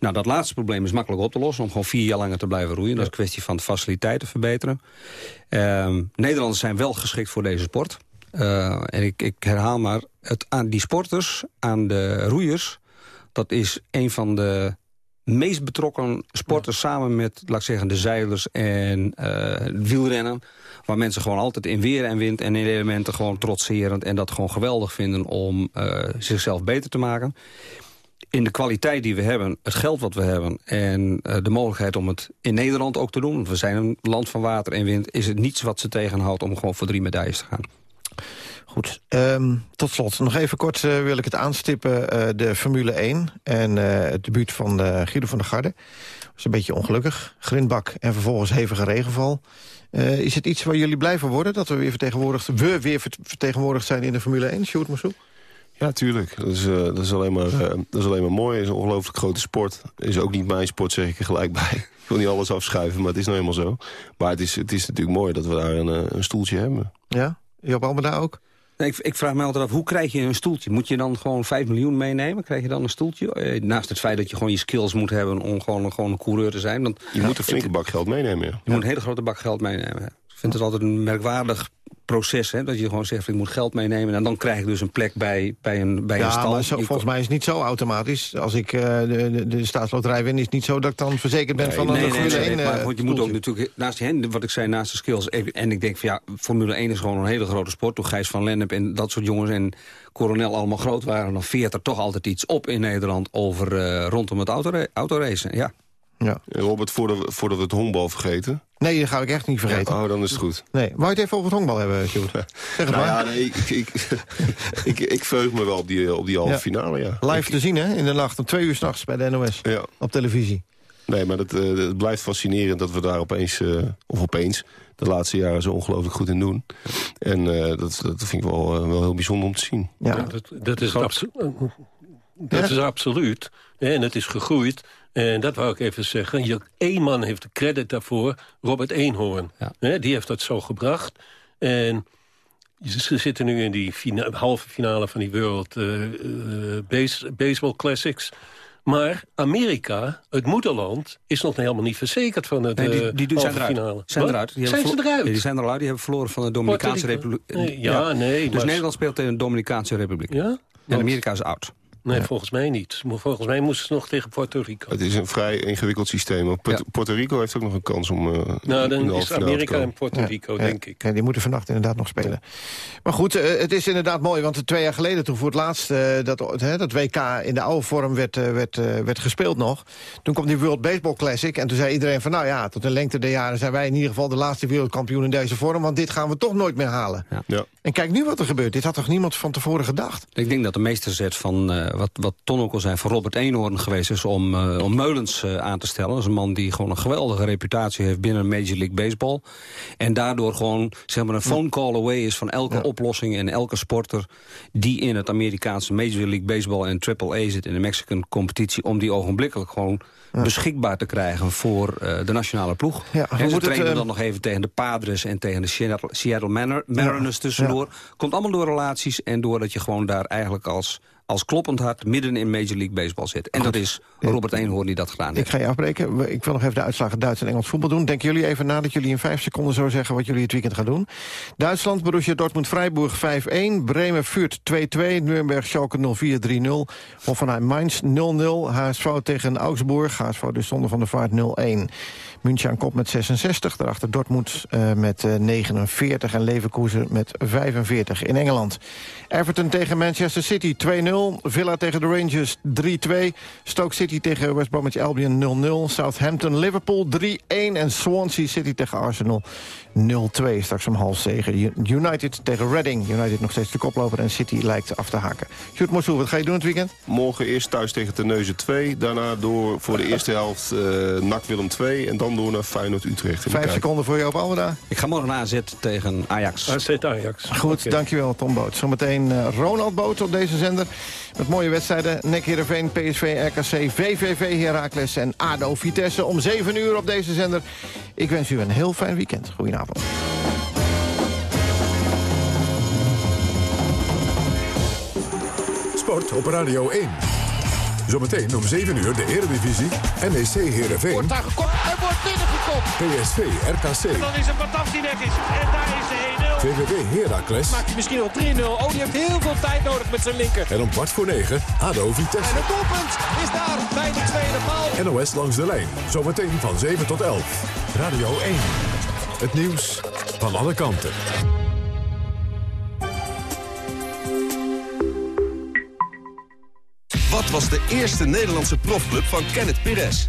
Nou, dat laatste probleem is makkelijk op te lossen... om gewoon vier jaar langer te blijven roeien. Dat is een kwestie van de faciliteiten verbeteren. Ehm, Nederlanders zijn wel geschikt voor deze sport. Eh, en ik, ik herhaal maar, het, aan die sporters, aan de roeiers... dat is een van de meest betrokken sporters samen met, laat ik zeggen, de zeilers en eh, wielrennen. Waar mensen gewoon altijd in weer en wind en in elementen gewoon trotserend en dat gewoon geweldig vinden om eh, zichzelf beter te maken. In de kwaliteit die we hebben, het geld wat we hebben en eh, de mogelijkheid om het in Nederland ook te doen. Want we zijn een land van water en wind. Is het niets wat ze tegenhoudt om gewoon voor drie medailles te gaan. Goed, ehm, tot slot. Nog even kort eh, wil ik het aanstippen. eh, de Formule 1 en het debuut van Guido van der Garde. was een beetje ongelukkig. Grindbak en vervolgens hevige regenval. Is het iets waar jullie blij van worden? Dat we weer vertegenwoordigd, we weer vert- vertegenwoordigd zijn in de Formule 1? Sjoerd Moussouk? Ja, tuurlijk. Dat is, eh, dat is, alleen, maar, eh, dat is alleen maar mooi. Het is een ongelooflijk grote sport. Het is ook niet mijn sport, zeg ik er gelijk bij. Ik wil niet alles afschuiven, maar het is nou helemaal zo. Maar het is, het is natuurlijk mooi dat we daar een, eh, een stoeltje hebben. Ja? Joop Almeda ook? Nee, ik, ik, vraag me altijd af, hoe krijg je een stoeltje? Moet je dan gewoon 5 miljoen meenemen? Krijg je dan een stoeltje? Eh, naast het feit dat je gewoon je skills moet hebben om gewoon, gewoon een coureur te zijn. Want, je moet een flinke bak geld meenemen, ja. Je moet een hele grote bak geld meenemen. Ik vind het altijd een merkwaardig proces. Hè? Dat je gewoon zegt, ik moet geld meenemen. En dan krijg ik dus een plek bij, bij een, bij ja, een stal. Maar zo, volgens mij is het niet zo automatisch. Als ik uh, de, de, de, staatsloterij win, is het niet zo dat ik dan verzekerd ben nee, van nee, een nee, Formule nee, 1 nee, maar, uh, want je moet ook natuurlijk, naast die, wat ik zei, naast de skills. En ik denk van ja, Formule 1 is gewoon een hele grote sport. Toen Gijs van Lennep en dat soort jongens en Coronel allemaal groot waren... dan veert er toch altijd iets op in Nederland over uh, rondom het autoracen. Auto ja. Ja. Robert, voordat we, voordat we het honkbal vergeten... Nee, dat ga ik echt niet vergeten. Ja, oh, dan is het goed. Nee. Wou je het even over het honkbal hebben, Sjoerd? Zeg het nou maar. Ja, nee, ik, ik, ik, ik verheug me wel op die, op die halve Ja. finale, ja. Live te zien, hè? In de nacht om twee uur s'nachts bij de NOS. Ja. Op televisie. Nee, maar het, uh, het blijft fascinerend dat we daar opeens, uh, of opeens... de laatste jaren zo ongelooflijk goed in doen. En uh, dat, dat vind ik wel, wel heel bijzonder om te zien. Ja. Ja, dat, dat is, abso dat is absoluut. En het is gegroeid. En dat wou ik even zeggen. Je, één man heeft de credit daarvoor, Robert Eenhoorn. Ja. Die heeft dat zo gebracht. En ze zitten nu in die fina halve finale van die World uh, uh, base Baseball Classics. Maar Amerika, het moederland, is nog helemaal niet verzekerd van het nee, die, die, die halve zijn finale. eruit. Zijn, eruit. Die zijn ze eruit? Die zijn eruit. Die hebben verloren van de Dominicaanse Republiek. Nee, ja, ja, nee. Dus maar... Nederland speelt tegen de Dominicaanse Republiek. Ja? En Amerika is oud. Nee, ja. volgens mij niet. Volgens mij moesten ze nog tegen Puerto Rico. Het is een vrij ingewikkeld systeem. Puerto, ja. Puerto Rico heeft ook nog een kans om... Uh, nou, dan is Amerika en Puerto Rico, ja. denk ik. Ja, die moeten vannacht inderdaad nog spelen. Maar goed, uh, het is inderdaad mooi, want twee jaar geleden... toen voor het laatst uh, dat, hè, dat WK in de oude vorm werd, werd, werd gespeeld nog... toen kwam die World Baseball Classic en toen zei iedereen van... nou ja, tot de lengte der jaren zijn wij in ieder geval de laatste wereldkampioen in deze vorm... want dit gaan we toch nooit meer halen. Ja. En kijk nu wat er gebeurt. Dit had toch niemand van tevoren gedacht? Ik denk dat de meesterzet van uh, wat, wat Ton ook al zei... van Robert Eenhoorn geweest is om, uh, om Meulens uh, aan te stellen. Dat is een man die gewoon een geweldige reputatie heeft binnen Major League Baseball. En daardoor gewoon zeg maar, een phone call away is van elke ja. oplossing... en elke sporter die in het Amerikaanse Major League Baseball... en AAA zit in de Mexican competitie... om die ogenblikkelijk gewoon ja. beschikbaar te krijgen voor uh, de nationale ploeg. Ja, He, ze trainen het, dan nog even tegen de Padres en tegen de Seattle, Seattle Mar Mariners tussendoor. Komt allemaal door relaties en doordat je gewoon daar eigenlijk als als kloppend hart midden in Major League Baseball zit. En dat is Robert Eenhoorn die dat gedaan heeft. Ik ga je afbreken. Ik wil nog even de uitslagen Duits en Engels voetbal doen. Denken jullie even na dat jullie in vijf seconden zo zeggen... wat jullie het weekend gaan doen. Duitsland, Borussia Dortmund-Freiburg 5-1. Bremen-Vuurt 2-2. Nuremberg-Schalke 0-4-3-0. Hoffenheim-Mainz 0-0. HSV tegen Augsburg. HSV dus zonder van de vaart 0-1. München aan kop met 66. Daarachter Dortmund uh, met uh, 49 en Leverkusen met 45 in Engeland. Everton tegen Manchester City 2-0. Villa tegen de Rangers 3-2. Stoke City tegen West Bromwich Albion 0-0. Southampton Liverpool 3-1. En Swansea City tegen Arsenal 0-2. Straks om half zegen. United tegen Reading. United nog steeds de koploper en City lijkt af te haken. Sjoerd Mossel, wat ga je doen het weekend? Morgen eerst thuis tegen Terneuzen 2. Daarna door voor de eerste helft uh, NAC Willem 2. En dan door naar Feyenoord-Utrecht. Vijf seconden voor jou op Almeda. Ik ga morgen naar AZ tegen Ajax. AZ Ajax. Goed, okay. dankjewel Tom Boot. Zometeen uh, Ronald Boot op deze zender. Met mooie wedstrijden. NEC Heerenveen, PSV, RKC, VVV Heracles en ADO Vitesse. Om 7 uur op deze zender. Ik wens u een heel fijn weekend. Goedenavond. Sport op Radio 1. Zometeen om 7 uur de Eredivisie. NEC Heerenveen. Wordt daar gekopt en wordt binnengekopt. PSV RKC. En dan is het Bataf die weg is. En daar is de 1-0. VVV Heracles. Maakt hij misschien al 3-0. Oh, die heeft heel veel tijd nodig met zijn linker. En om kwart voor 9 ADO Vitesse. En het doelpunt is daar bij de tweede paal. NOS langs de lijn. Zometeen van 7 tot 11. Radio 1. Het nieuws van alle kanten. Wat was de eerste Nederlandse profclub van Kenneth Perez?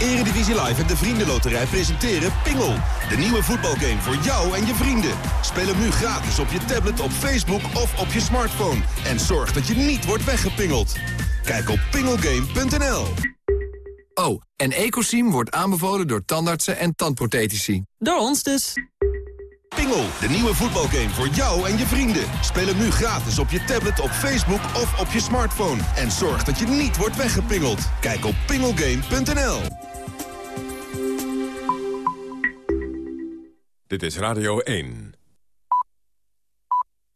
Eredivisie Live en de Vriendenloterij presenteren Pingel. De nieuwe voetbalgame voor jou en je vrienden. Speel hem nu gratis op je tablet, op Facebook of op je smartphone. En zorg dat je niet wordt weggepingeld. Kijk op pingelgame.nl. Oh, en Ecosim wordt aanbevolen door tandartsen en tandprothetici. Door ons dus. Pingel, de nieuwe voetbalgame voor jou en je vrienden. Speel hem nu gratis op je tablet, op Facebook of op je smartphone. En zorg dat je niet wordt weggepingeld. Kijk op pingelgame.nl. Dit is Radio 1.